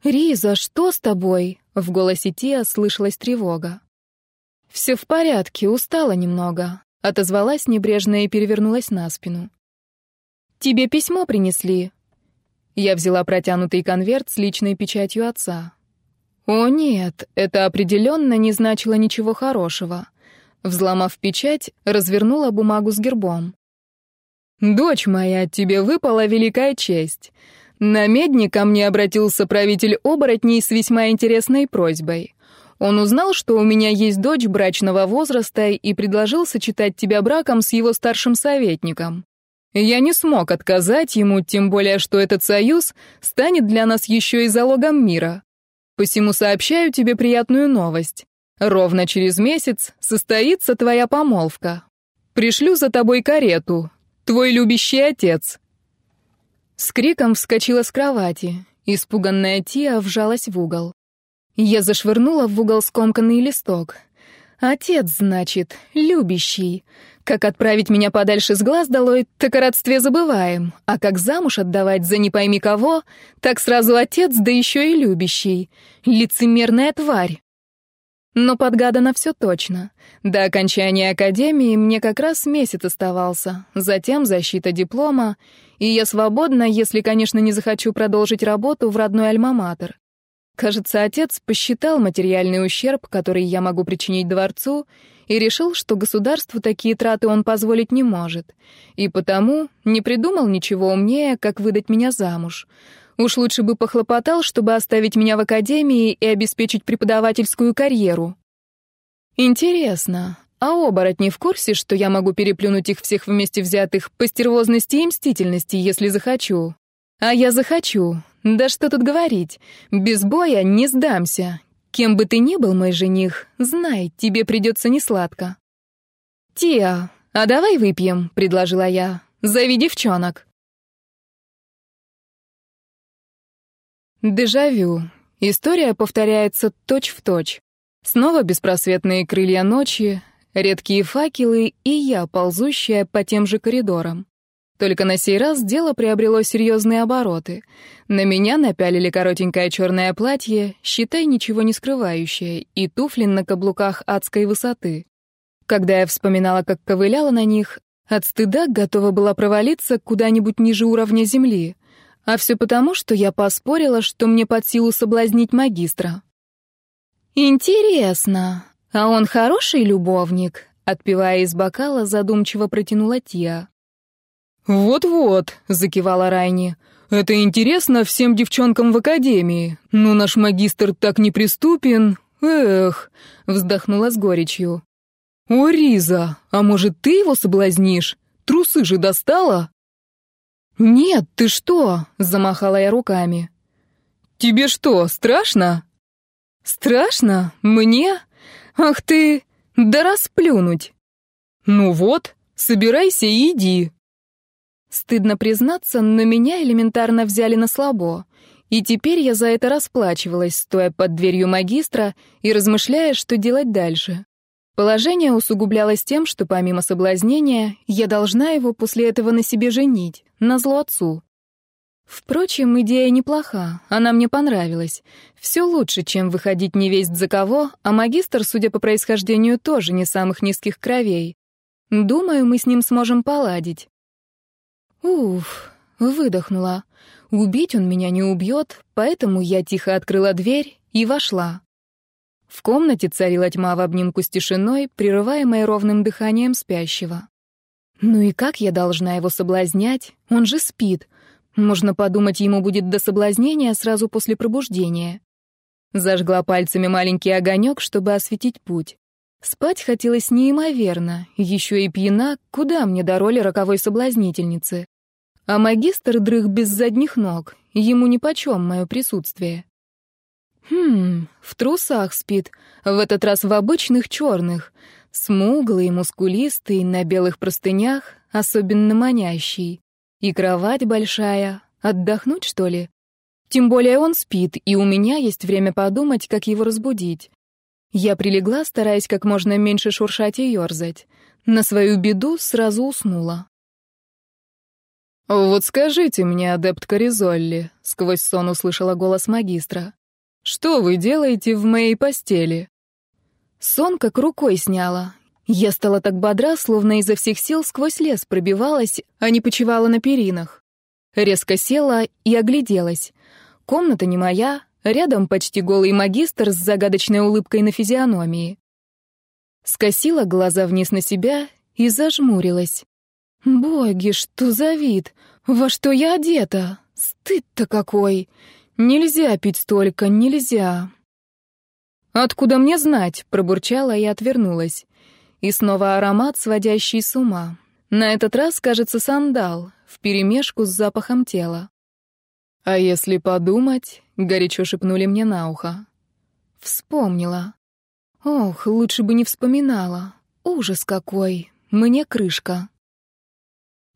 «Риза, что с тобой?» — в голосе Тиа слышалась тревога. «Все в порядке, устала немного», — отозвалась небрежно и перевернулась на спину. «Тебе письмо принесли». Я взяла протянутый конверт с личной печатью отца. О нет, это определенно не значило ничего хорошего. Взломав печать, развернула бумагу с гербом. «Дочь моя, тебе выпала великая честь. На медне ко мне обратился правитель оборотней с весьма интересной просьбой. Он узнал, что у меня есть дочь брачного возраста и предложил сочетать тебя браком с его старшим советником. Я не смог отказать ему, тем более, что этот союз станет для нас еще и залогом мира. Посему сообщаю тебе приятную новость. Ровно через месяц состоится твоя помолвка. Пришлю за тобой карету. Твой любящий отец. С криком вскочила с кровати. Испуганная Тия вжалась в угол. Я зашвырнула в угол скомканный листок. Отец, значит, любящий. Как отправить меня подальше с глаз долой, так о родстве забываем. А как замуж отдавать за не пойми кого, так сразу отец, да еще и любящий. Лицемерная тварь. Но подгадано все точно. До окончания академии мне как раз месяц оставался, затем защита диплома, и я свободна, если, конечно, не захочу продолжить работу в родной альма-матер. Кажется, отец посчитал материальный ущерб, который я могу причинить дворцу, и решил, что государству такие траты он позволить не может, и потому не придумал ничего умнее, как выдать меня замуж — Уж лучше бы похлопотал, чтобы оставить меня в академии и обеспечить преподавательскую карьеру. Интересно, а оборотни в курсе, что я могу переплюнуть их всех вместе взятых по стервозности и мстительности, если захочу? А я захочу. Да что тут говорить. Без боя не сдамся. Кем бы ты ни был, мой жених, знай, тебе придется несладко. «Тиа, а давай выпьем», — предложила я. «Зови девчонок». Дежавю. История повторяется точь-в-точь. Снова беспросветные крылья ночи, редкие факелы и я, ползущая по тем же коридорам. Только на сей раз дело приобрело серьезные обороты. На меня напялили коротенькое черное платье, считай, ничего не скрывающее, и туфли на каблуках адской высоты. Когда я вспоминала, как ковыляла на них, от стыда готова была провалиться куда-нибудь ниже уровня земли. А все потому, что я поспорила, что мне под силу соблазнить магистра. «Интересно, а он хороший любовник?» Отпивая из бокала, задумчиво протянула Тия. «Вот-вот», — закивала Райни. «Это интересно всем девчонкам в академии. Но наш магистр так неприступен. Эх», — вздохнула с горечью. «О, Риза, а может, ты его соблазнишь? Трусы же достала?» «Нет, ты что?» — замахала я руками. «Тебе что, страшно?» «Страшно? Мне? Ах ты! Да расплюнуть!» «Ну вот, собирайся и иди!» Стыдно признаться, но меня элементарно взяли на слабо. И теперь я за это расплачивалась, стоя под дверью магистра и размышляя, что делать дальше. Положение усугублялось тем, что помимо соблазнения, я должна его после этого на себе женить, на зло отцу. Впрочем, идея неплоха, она мне понравилась. Все лучше, чем выходить невесть за кого, а магистр, судя по происхождению, тоже не самых низких кровей. Думаю, мы с ним сможем поладить. Уф, выдохнула. Убить он меня не убьет, поэтому я тихо открыла дверь и вошла. В комнате царила тьма в обнимку с тишиной, прерываемой ровным дыханием спящего. Ну и как я должна его соблазнять? Он же спит. Можно подумать, ему будет до соблазнения сразу после пробуждения. Зажгла пальцами маленький огонек, чтобы осветить путь. Спать хотелось неимоверно, еще и пьяна, куда мне до роли роковой соблазнительницы. А магистр дрых без задних ног, ему нипочем мое присутствие. Хм, в трусах спит, в этот раз в обычных черных, смуглый, мускулистый, на белых простынях, особенно манящий. И кровать большая. Отдохнуть, что ли? Тем более он спит, и у меня есть время подумать, как его разбудить. Я прилегла, стараясь как можно меньше шуршать и ёрзать. На свою беду сразу уснула. «Вот скажите мне, адепт Коризолли», — сквозь сон услышала голос магистра, «что вы делаете в моей постели?» Сон как рукой сняла. Я стала так бодра, словно изо всех сил сквозь лес пробивалась, а не почивала на перинах. Резко села и огляделась. Комната не моя, рядом почти голый магистр с загадочной улыбкой на физиономии. Скосила глаза вниз на себя и зажмурилась. Боги, что за вид? Во что я одета? Стыд-то какой! Нельзя пить столько, нельзя. Откуда мне знать? Пробурчала и отвернулась. И снова аромат, сводящий с ума. На этот раз, кажется, сандал, вперемешку с запахом тела. «А если подумать?» — горячо шепнули мне на ухо. Вспомнила. Ох, лучше бы не вспоминала. Ужас какой. Мне крышка.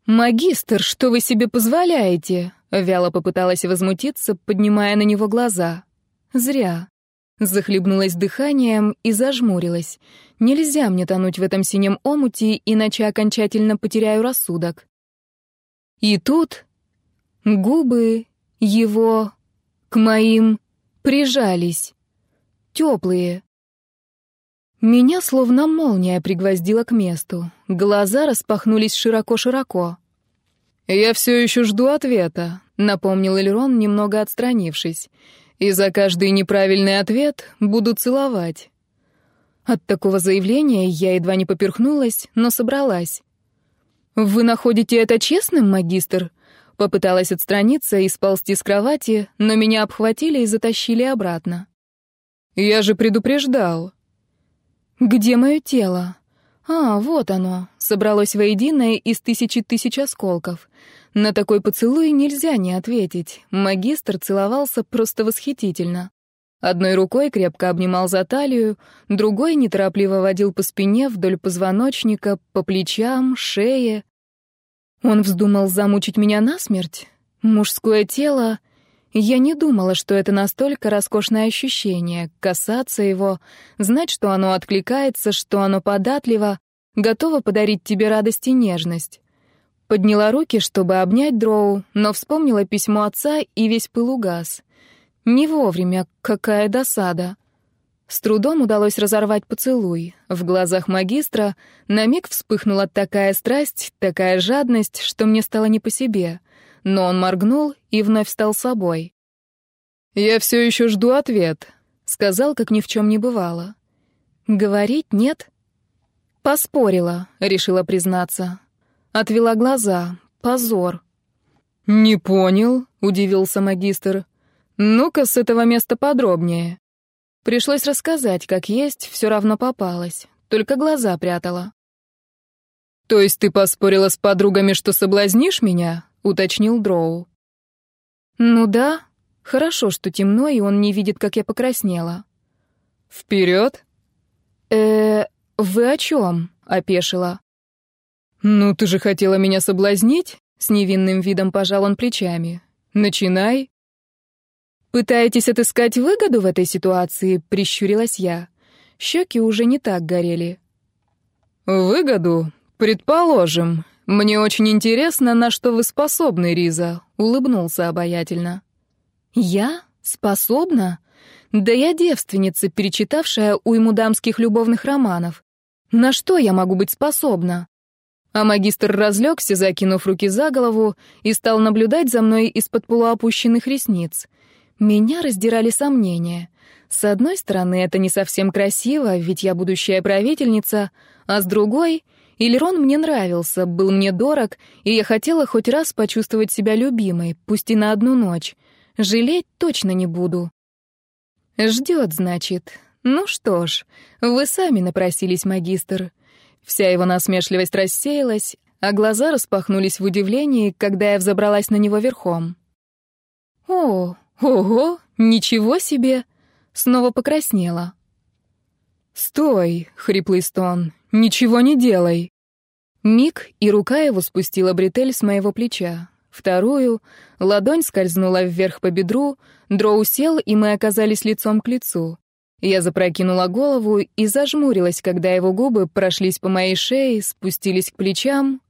«Магистр, что вы себе позволяете?» — вяло попыталась возмутиться, поднимая на него глаза. «Зря». Захлебнулась дыханием и зажмурилась. Нельзя мне тонуть в этом синем омуте, иначе окончательно потеряю рассудок. И тут губы его к моим прижались. Теплые. Меня словно молния пригвоздила к месту. Глаза распахнулись широко-широко. «Я все еще жду ответа», — напомнил Эльрон, немного отстранившись. «И за каждый неправильный ответ буду целовать». От такого заявления я едва не поперхнулась, но собралась. «Вы находите это честным, магистр?» Попыталась отстраниться и сползти с кровати, но меня обхватили и затащили обратно. «Я же предупреждал», где мое тело? А, вот оно, собралось воедино из тысячи тысяч осколков. На такой поцелуй нельзя не ответить. Магистр целовался просто восхитительно. Одной рукой крепко обнимал за талию, другой неторопливо водил по спине вдоль позвоночника, по плечам, шее. Он вздумал замучить меня насмерть? Мужское тело я не думала, что это настолько роскошное ощущение — касаться его, знать, что оно откликается, что оно податливо, готово подарить тебе радость и нежность. Подняла руки, чтобы обнять Дроу, но вспомнила письмо отца и весь пыл угас. Не вовремя, какая досада. С трудом удалось разорвать поцелуй. В глазах магистра на миг вспыхнула такая страсть, такая жадность, что мне стало не по себе — но он моргнул и вновь стал собой. «Я все еще жду ответ», — сказал, как ни в чем не бывало. «Говорить нет?» «Поспорила», — решила признаться. Отвела глаза. Позор. «Не понял», — удивился магистр. «Ну-ка с этого места подробнее». Пришлось рассказать, как есть, все равно попалась. Только глаза прятала. «То есть ты поспорила с подругами, что соблазнишь меня?» — уточнил Дроу. «Ну да. Хорошо, что темно, и он не видит, как я покраснела. Вперед? э вы о чем? опешила. «Ну, ты же хотела меня соблазнить?» С невинным видом пожал он плечами. «Начинай». «Пытаетесь отыскать выгоду в этой ситуации?» — прищурилась я. Щеки уже не так горели. «Выгоду? Предположим. Мне очень интересно, на что вы способны, Риза», — улыбнулся обаятельно. «Я? Способна? Да я девственница, перечитавшая уйму дамских любовных романов. На что я могу быть способна?» А магистр разлегся, закинув руки за голову, и стал наблюдать за мной из-под полуопущенных ресниц. Меня раздирали сомнения. С одной стороны, это не совсем красиво, ведь я будущая правительница, а с другой, Ильрон мне нравился, был мне дорог, и я хотела хоть раз почувствовать себя любимой, пусть и на одну ночь. Жалеть точно не буду. Ждет, значит. Ну что ж, вы сами напросились, магистр. Вся его насмешливость рассеялась, а глаза распахнулись в удивлении, когда я взобралась на него верхом. «О, ого, ничего себе!» Снова покраснела. «Стой!» — хриплый стон. «Ничего не делай!» Миг, и рука его спустила бретель с моего плеча. Вторую, ладонь скользнула вверх по бедру, Дроу сел, и мы оказались лицом к лицу. Я запрокинула голову и зажмурилась, когда его губы прошлись по моей шее, спустились к плечам.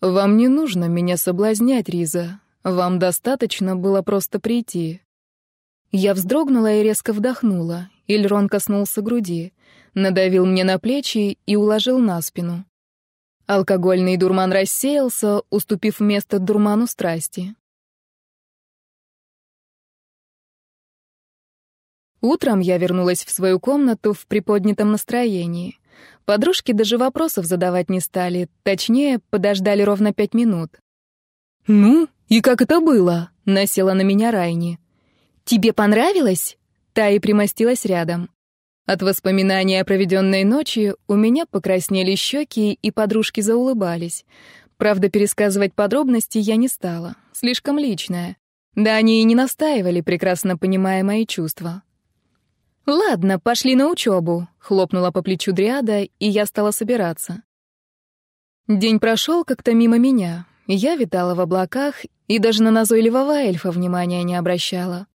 «Вам не нужно меня соблазнять, Риза. Вам достаточно было просто прийти». Я вздрогнула и резко вдохнула. Ильрон коснулся груди, надавил мне на плечи и уложил на спину. Алкогольный дурман рассеялся, уступив место дурману страсти. Утром я вернулась в свою комнату в приподнятом настроении. Подружки даже вопросов задавать не стали, точнее, подождали ровно пять минут. «Ну, и как это было?» — насела на меня Райни. «Тебе понравилось?» Та и примостилась рядом. От воспоминания о проведенной ночи у меня покраснели щеки, и подружки заулыбались. Правда, пересказывать подробности я не стала. Слишком личное. Да они и не настаивали, прекрасно понимая мои чувства. «Ладно, пошли на учебу», — хлопнула по плечу Дриада, и я стала собираться. День прошел как-то мимо меня. Я витала в облаках и даже на назойливого эльфа внимания не обращала.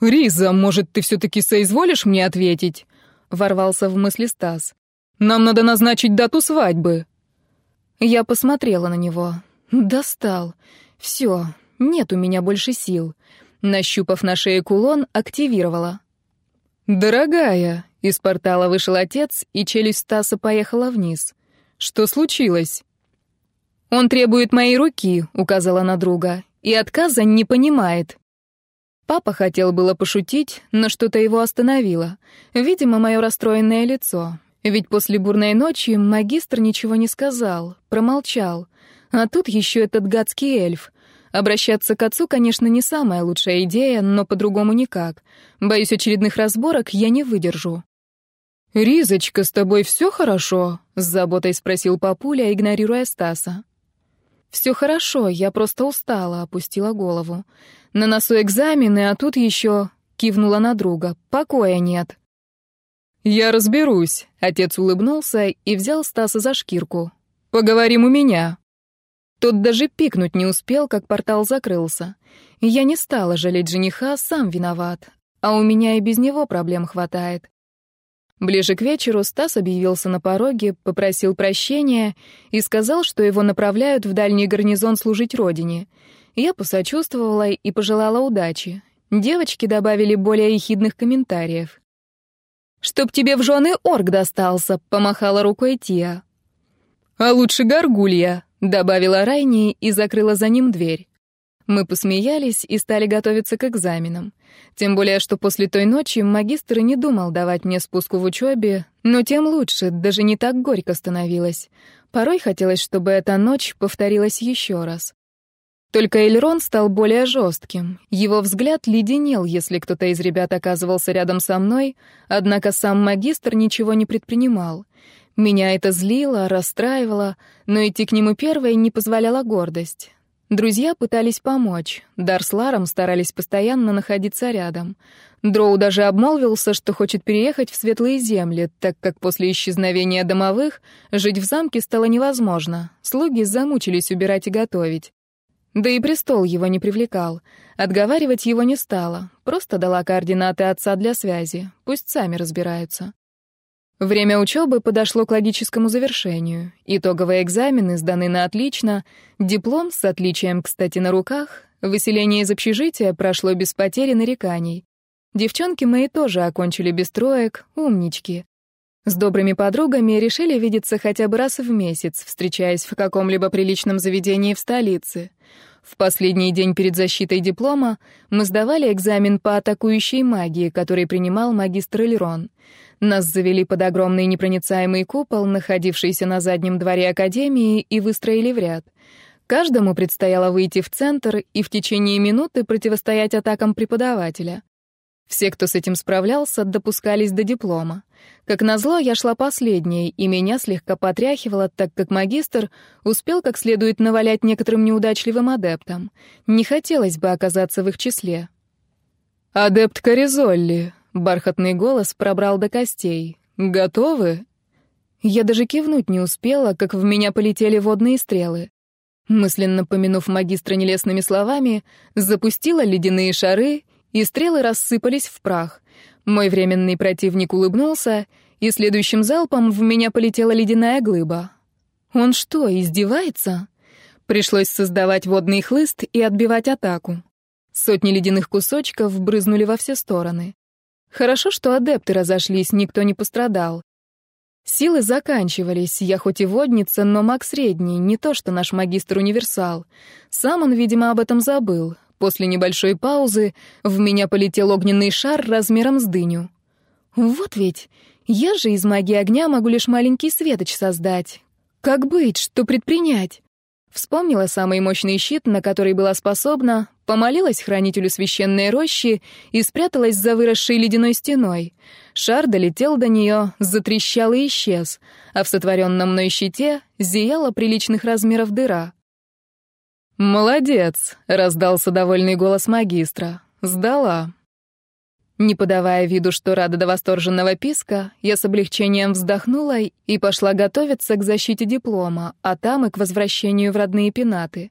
«Риза, может, ты все-таки соизволишь мне ответить?» — ворвался в мысли Стас. «Нам надо назначить дату свадьбы». Я посмотрела на него. Достал. Все, нет у меня больше сил. Нащупав на шее кулон, активировала. «Дорогая!» — из портала вышел отец, и челюсть Стаса поехала вниз. «Что случилось?» «Он требует моей руки», — указала на друга, «и отказа не понимает». Папа хотел было пошутить, но что-то его остановило. Видимо, мое расстроенное лицо. Ведь после бурной ночи магистр ничего не сказал, промолчал. А тут еще этот гадский эльф. Обращаться к отцу, конечно, не самая лучшая идея, но по-другому никак. Боюсь, очередных разборок я не выдержу. «Ризочка, с тобой все хорошо?» — с заботой спросил папуля, игнорируя Стаса. «Все хорошо, я просто устала», — опустила голову. «На носу экзамены, а тут еще...» — кивнула на друга. «Покоя нет». «Я разберусь», — отец улыбнулся и взял Стаса за шкирку. «Поговорим у меня». Тот даже пикнуть не успел, как портал закрылся. Я не стала жалеть жениха, сам виноват. А у меня и без него проблем хватает. Ближе к вечеру Стас объявился на пороге, попросил прощения и сказал, что его направляют в дальний гарнизон служить родине. Я посочувствовала и пожелала удачи. Девочки добавили более ехидных комментариев. «Чтоб тебе в жены орк достался», — помахала рукой Тия. «А лучше горгулья», добавила Райни и закрыла за ним дверь. Мы посмеялись и стали готовиться к экзаменам. Тем более, что после той ночи магистр не думал давать мне спуску в учебе, но тем лучше, даже не так горько становилось. Порой хотелось, чтобы эта ночь повторилась еще раз. Только Эльрон стал более жестким. Его взгляд леденел, если кто-то из ребят оказывался рядом со мной, однако сам магистр ничего не предпринимал. Меня это злило, расстраивало, но идти к нему первой не позволяла гордость. Друзья пытались помочь. Дар с Ларом старались постоянно находиться рядом. Дроу даже обмолвился, что хочет переехать в светлые земли, так как после исчезновения домовых жить в замке стало невозможно. Слуги замучились убирать и готовить. Да и престол его не привлекал. Отговаривать его не стала. Просто дала координаты отца для связи. Пусть сами разбираются. Время учебы подошло к логическому завершению. Итоговые экзамены сданы на отлично, диплом с отличием, кстати, на руках, выселение из общежития прошло без потери нареканий. Девчонки мои тоже окончили без троек, умнички. С добрыми подругами решили видеться хотя бы раз в месяц, встречаясь в каком-либо приличном заведении в столице. В последний день перед защитой диплома мы сдавали экзамен по атакующей магии, который принимал магистр Эльрон. Нас завели под огромный непроницаемый купол, находившийся на заднем дворе академии, и выстроили в ряд. Каждому предстояло выйти в центр и в течение минуты противостоять атакам преподавателя. Все, кто с этим справлялся, допускались до диплома. Как назло, я шла последней, и меня слегка потряхивало, так как магистр успел как следует навалять некоторым неудачливым адептам. Не хотелось бы оказаться в их числе. «Адепт Коризолли», Бархатный голос пробрал до костей. «Готовы?» Я даже кивнуть не успела, как в меня полетели водные стрелы. Мысленно помянув магистра нелестными словами, запустила ледяные шары, и стрелы рассыпались в прах. Мой временный противник улыбнулся, и следующим залпом в меня полетела ледяная глыба. Он что, издевается? Пришлось создавать водный хлыст и отбивать атаку. Сотни ледяных кусочков брызнули во все стороны. Хорошо, что адепты разошлись, никто не пострадал. Силы заканчивались, я хоть и водница, но маг средний, не то что наш магистр-универсал. Сам он, видимо, об этом забыл. После небольшой паузы в меня полетел огненный шар размером с дыню. Вот ведь, я же из магии огня могу лишь маленький светоч создать. Как быть, что предпринять? Вспомнила самый мощный щит, на который была способна, помолилась хранителю священной рощи и спряталась за выросшей ледяной стеной. Шар долетел до нее, затрещал и исчез, а в сотворенном мной щите зияла приличных размеров дыра. «Молодец!» — раздался довольный голос магистра. «Сдала». Не подавая виду, что рада до восторженного писка, я с облегчением вздохнула и пошла готовиться к защите диплома, а там и к возвращению в родные пенаты.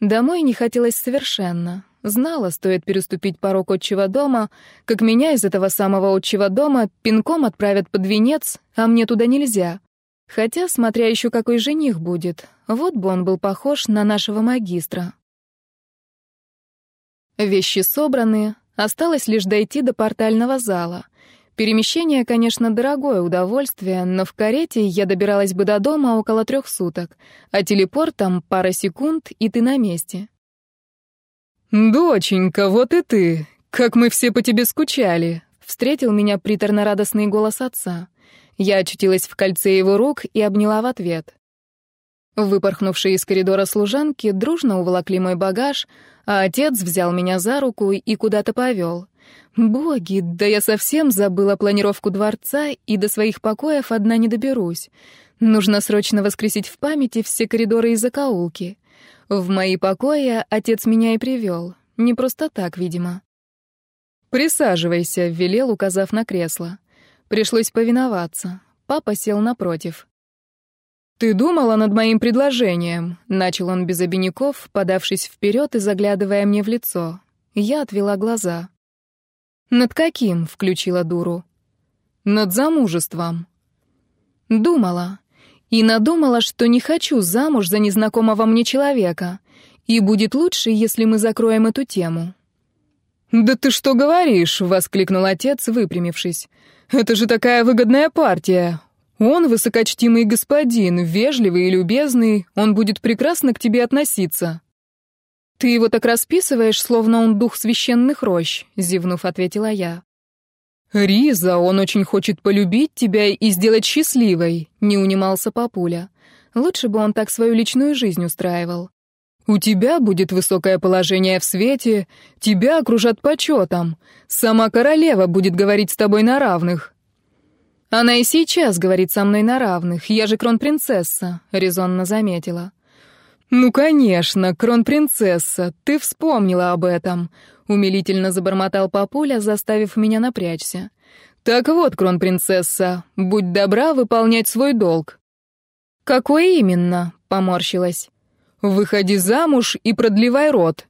Домой не хотелось совершенно. Знала, стоит переступить порог отчего дома, как меня из этого самого отчего дома пинком отправят под венец, а мне туда нельзя. Хотя, смотря еще какой жених будет, вот бы он был похож на нашего магистра. Вещи собраны, Осталось лишь дойти до портального зала. Перемещение, конечно, дорогое удовольствие, но в карете я добиралась бы до дома около трех суток, а телепортом пара секунд, и ты на месте. «Доченька, вот и ты! Как мы все по тебе скучали!» Встретил меня приторно-радостный голос отца. Я очутилась в кольце его рук и обняла в ответ. Выпорхнувшие из коридора служанки дружно уволокли мой багаж, а отец взял меня за руку и куда-то повел. Боги, да я совсем забыла планировку дворца и до своих покоев одна не доберусь. Нужно срочно воскресить в памяти все коридоры и закоулки. В мои покои отец меня и привел. Не просто так, видимо. «Присаживайся», — велел, указав на кресло. Пришлось повиноваться. Папа сел напротив. «Ты думала над моим предложением?» — начал он без обиняков, подавшись вперед и заглядывая мне в лицо. Я отвела глаза. «Над каким?» — включила дуру. «Над замужеством». Думала. И надумала, что не хочу замуж за незнакомого мне человека. И будет лучше, если мы закроем эту тему. «Да ты что говоришь?» — воскликнул отец, выпрямившись. «Это же такая выгодная партия. Он высокочтимый господин, вежливый и любезный, он будет прекрасно к тебе относиться». «Ты его так расписываешь, словно он дух священных рощ», — зевнув, ответила я. «Риза, он очень хочет полюбить тебя и сделать счастливой», — не унимался папуля. «Лучше бы он так свою личную жизнь устраивал». «У тебя будет высокое положение в свете, тебя окружат почетом. Сама королева будет говорить с тобой на равных. «Она и сейчас говорит со мной на равных, я же кронпринцесса», — резонно заметила. «Ну, конечно, кронпринцесса, ты вспомнила об этом», — умилительно забормотал папуля, заставив меня напрячься. «Так вот, кронпринцесса, будь добра выполнять свой долг». «Какой именно?» — поморщилась. «Выходи замуж и продлевай род».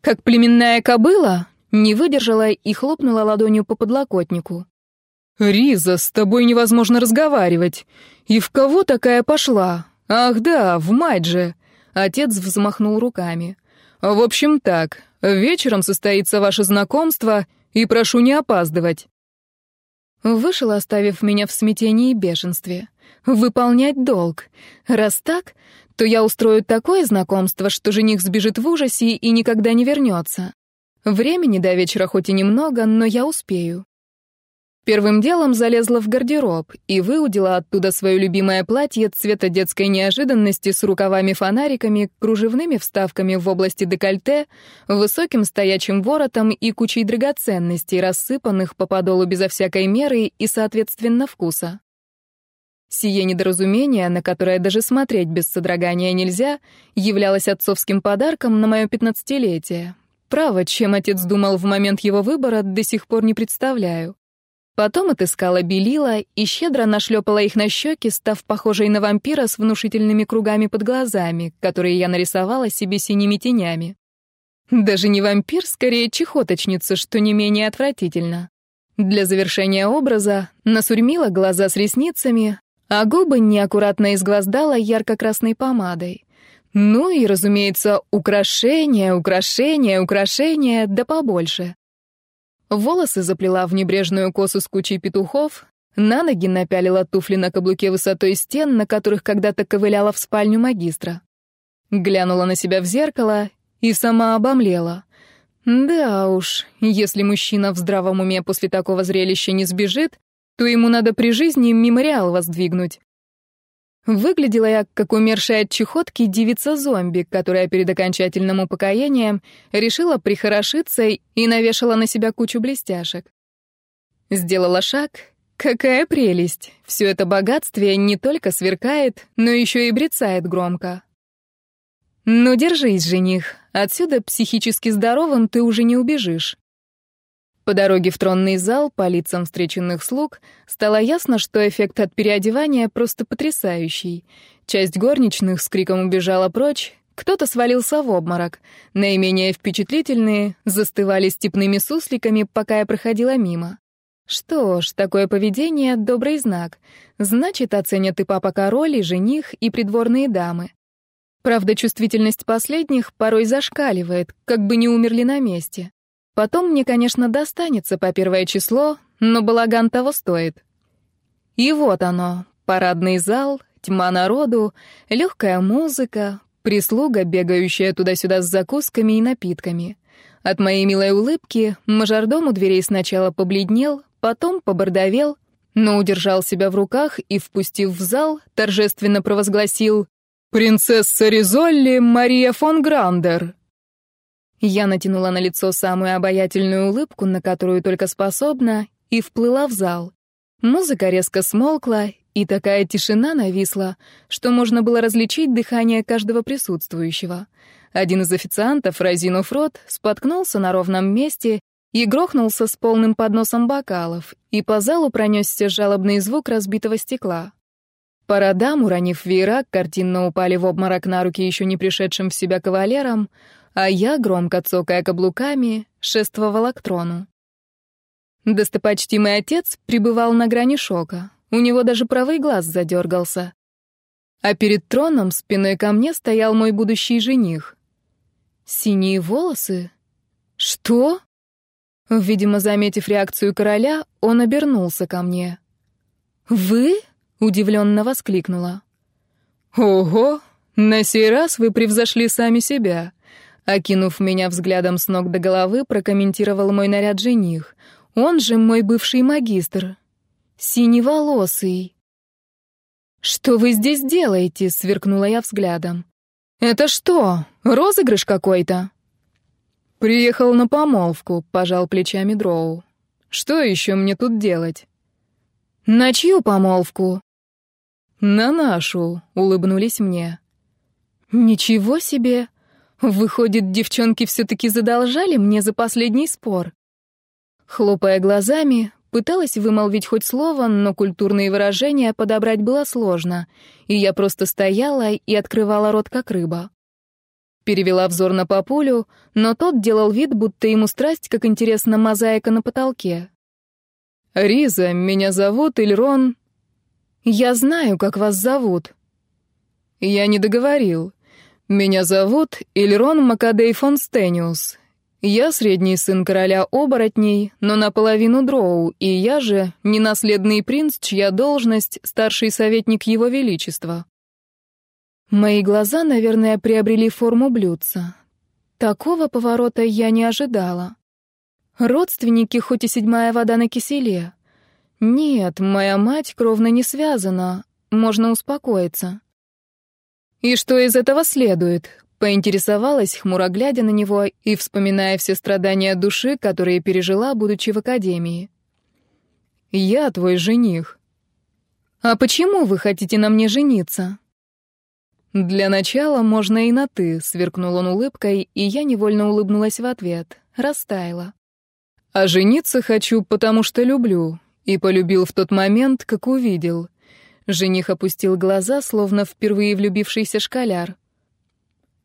«Как племенная кобыла?» — не выдержала и хлопнула ладонью по подлокотнику. «Риза, с тобой невозможно разговаривать. И в кого такая пошла? Ах да, в мать же!» Отец взмахнул руками. «В общем так, вечером состоится ваше знакомство, и прошу не опаздывать». Вышел, оставив меня в смятении и бешенстве. Выполнять долг. Раз так, то я устрою такое знакомство, что жених сбежит в ужасе и никогда не вернется. Времени до вечера хоть и немного, но я успею. Первым делом залезла в гардероб и выудила оттуда свое любимое платье цвета детской неожиданности с рукавами-фонариками, кружевными вставками в области декольте, высоким стоячим воротом и кучей драгоценностей, рассыпанных по подолу безо всякой меры и, соответственно, вкуса. Сие недоразумение, на которое даже смотреть без содрогания нельзя, являлось отцовским подарком на мое пятнадцатилетие. Право, чем отец думал в момент его выбора, до сих пор не представляю. Потом отыскала белила и щедро нашлепала их на щеки, став похожей на вампира с внушительными кругами под глазами, которые я нарисовала себе синими тенями. Даже не вампир, скорее чехоточница, что не менее отвратительно. Для завершения образа насурмила глаза с ресницами, а губы неаккуратно изгвоздала ярко-красной помадой. Ну и, разумеется, украшения, украшения, украшения, да побольше. Волосы заплела в небрежную косу с кучей петухов, на ноги напялила туфли на каблуке высотой стен, на которых когда-то ковыляла в спальню магистра. Глянула на себя в зеркало и сама обомлела. Да уж, если мужчина в здравом уме после такого зрелища не сбежит, то ему надо при жизни мемориал воздвигнуть. Выглядела я, как умершая от чехотки девица-зомби, которая перед окончательным упокоением решила прихорошиться и навешала на себя кучу блестяшек. Сделала шаг. Какая прелесть! Все это богатствие не только сверкает, но еще и брецает громко. «Ну, держись, жених. Отсюда психически здоровым ты уже не убежишь». По дороге в тронный зал, по лицам встреченных слуг, стало ясно, что эффект от переодевания просто потрясающий. Часть горничных с криком убежала прочь, кто-то свалился в обморок. Наименее впечатлительные застывали степными сусликами, пока я проходила мимо. Что ж, такое поведение — добрый знак. Значит, оценят и папа-король, и жених, и придворные дамы. Правда, чувствительность последних порой зашкаливает, как бы не умерли на месте. Потом мне, конечно, достанется по первое число, но балаган того стоит. И вот оно, парадный зал, тьма народу, легкая музыка, прислуга, бегающая туда-сюда с закусками и напитками. От моей милой улыбки мажордом у дверей сначала побледнел, потом побордовел, но удержал себя в руках и, впустив в зал, торжественно провозгласил «Принцесса Ризолли Мария фон Грандер». Я натянула на лицо самую обаятельную улыбку, на которую только способна, и вплыла в зал. Музыка резко смолкла, и такая тишина нависла, что можно было различить дыхание каждого присутствующего. Один из официантов, разинув рот, споткнулся на ровном месте и грохнулся с полным подносом бокалов, и по залу пронесся жалобный звук разбитого стекла. По родам, уронив веера, картинно упали в обморок на руки еще не пришедшим в себя кавалерам, а я, громко цокая каблуками, шествовала к трону. Достопочтимый отец пребывал на грани шока. У него даже правый глаз задергался. А перед троном спиной ко мне стоял мой будущий жених. Синие волосы? Что? Видимо, заметив реакцию короля, он обернулся ко мне. «Вы?» — удивленно воскликнула. «Ого! На сей раз вы превзошли сами себя. Окинув меня взглядом с ног до головы, прокомментировал мой наряд жених. Он же мой бывший магистр. Синеволосый. «Что вы здесь делаете?» — сверкнула я взглядом. «Это что, розыгрыш какой-то?» «Приехал на помолвку», — пожал плечами Дроу. «Что еще мне тут делать?» «На чью помолвку?» «На нашу», — улыбнулись мне. Ничего себе! Выходит, девчонки все-таки задолжали мне за последний спор. Хлопая глазами, пыталась вымолвить хоть слово, но культурные выражения подобрать было сложно, и я просто стояла и открывала рот, как рыба. Перевела взор на папулю, но тот делал вид, будто ему страсть, как интересна мозаика на потолке. «Риза, меня зовут Ильрон...» «Я знаю, как вас зовут». «Я не договорил. Меня зовут Ильрон Макадей фон Стениус. Я средний сын короля оборотней, но наполовину дроу, и я же ненаследный принц, чья должность — старший советник его величества». Мои глаза, наверное, приобрели форму блюдца. Такого поворота я не ожидала. Родственники, хоть и седьмая вода на киселе. Нет, моя мать кровно не связана. Можно успокоиться. И что из этого следует? Поинтересовалась, хмуро глядя на него и вспоминая все страдания души, которые пережила, будучи в академии. «Я твой жених». «А почему вы хотите на мне жениться?» «Для начала можно и на «ты», — сверкнул он улыбкой, и я невольно улыбнулась в ответ. Растаяла. «А жениться хочу, потому что люблю. И полюбил в тот момент, как увидел». Жених опустил глаза, словно впервые влюбившийся школяр.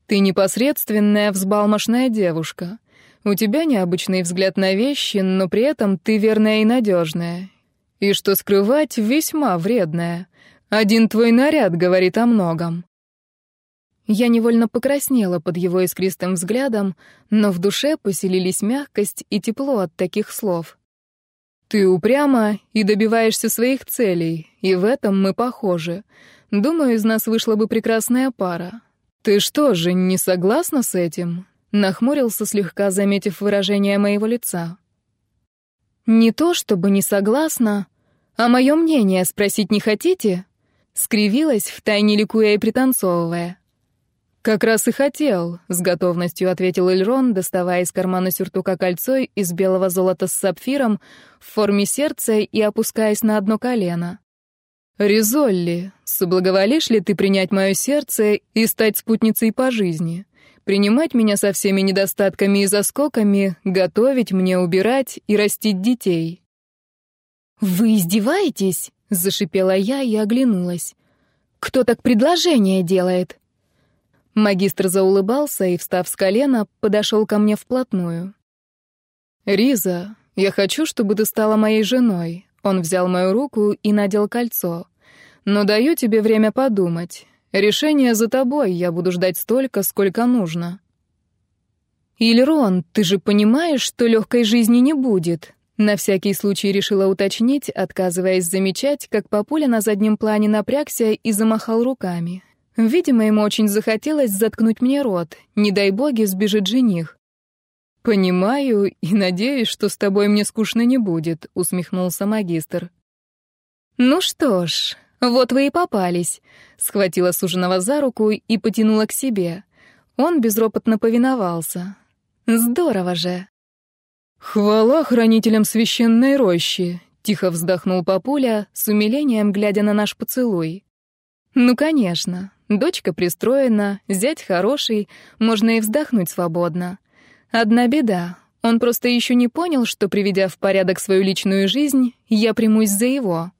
«Ты непосредственная, взбалмошная девушка. У тебя необычный взгляд на вещи, но при этом ты верная и надежная. И что скрывать, весьма вредная. Один твой наряд говорит о многом. Я невольно покраснела под его искристым взглядом, но в душе поселились мягкость и тепло от таких слов. «Ты упряма и добиваешься своих целей, и в этом мы похожи. Думаю, из нас вышла бы прекрасная пара. Ты что же, не согласна с этим?» Нахмурился, слегка заметив выражение моего лица. «Не то, чтобы не согласна, а мое мнение спросить не хотите?» Скривилась, втайне ликуя и пританцовывая. «Как раз и хотел», — с готовностью ответил Эльрон, доставая из кармана сюртука кольцо из белого золота с сапфиром в форме сердца и опускаясь на одно колено. «Ризолли, соблаговолишь ли ты принять мое сердце и стать спутницей по жизни? Принимать меня со всеми недостатками и заскоками, готовить мне, убирать и растить детей?» «Вы издеваетесь?» — зашипела я и оглянулась. «Кто так предложение делает?» Магистр заулыбался и, встав с колена, подошел ко мне вплотную. «Риза, я хочу, чтобы ты стала моей женой». Он взял мою руку и надел кольцо. «Но даю тебе время подумать. Решение за тобой, я буду ждать столько, сколько нужно». «Ильрон, ты же понимаешь, что легкой жизни не будет?» На всякий случай решила уточнить, отказываясь замечать, как папуля на заднем плане напрягся и замахал руками. Видимо, ему очень захотелось заткнуть мне рот. Не дай боги, сбежит жених. «Понимаю и надеюсь, что с тобой мне скучно не будет», — усмехнулся магистр. «Ну что ж, вот вы и попались», — схватила суженого за руку и потянула к себе. Он безропотно повиновался. «Здорово же». «Хвала хранителям священной рощи», — тихо вздохнул папуля, с умилением глядя на наш поцелуй. «Ну, конечно. Дочка пристроена, зять хороший, можно и вздохнуть свободно. Одна беда. Он просто еще не понял, что, приведя в порядок свою личную жизнь, я примусь за его.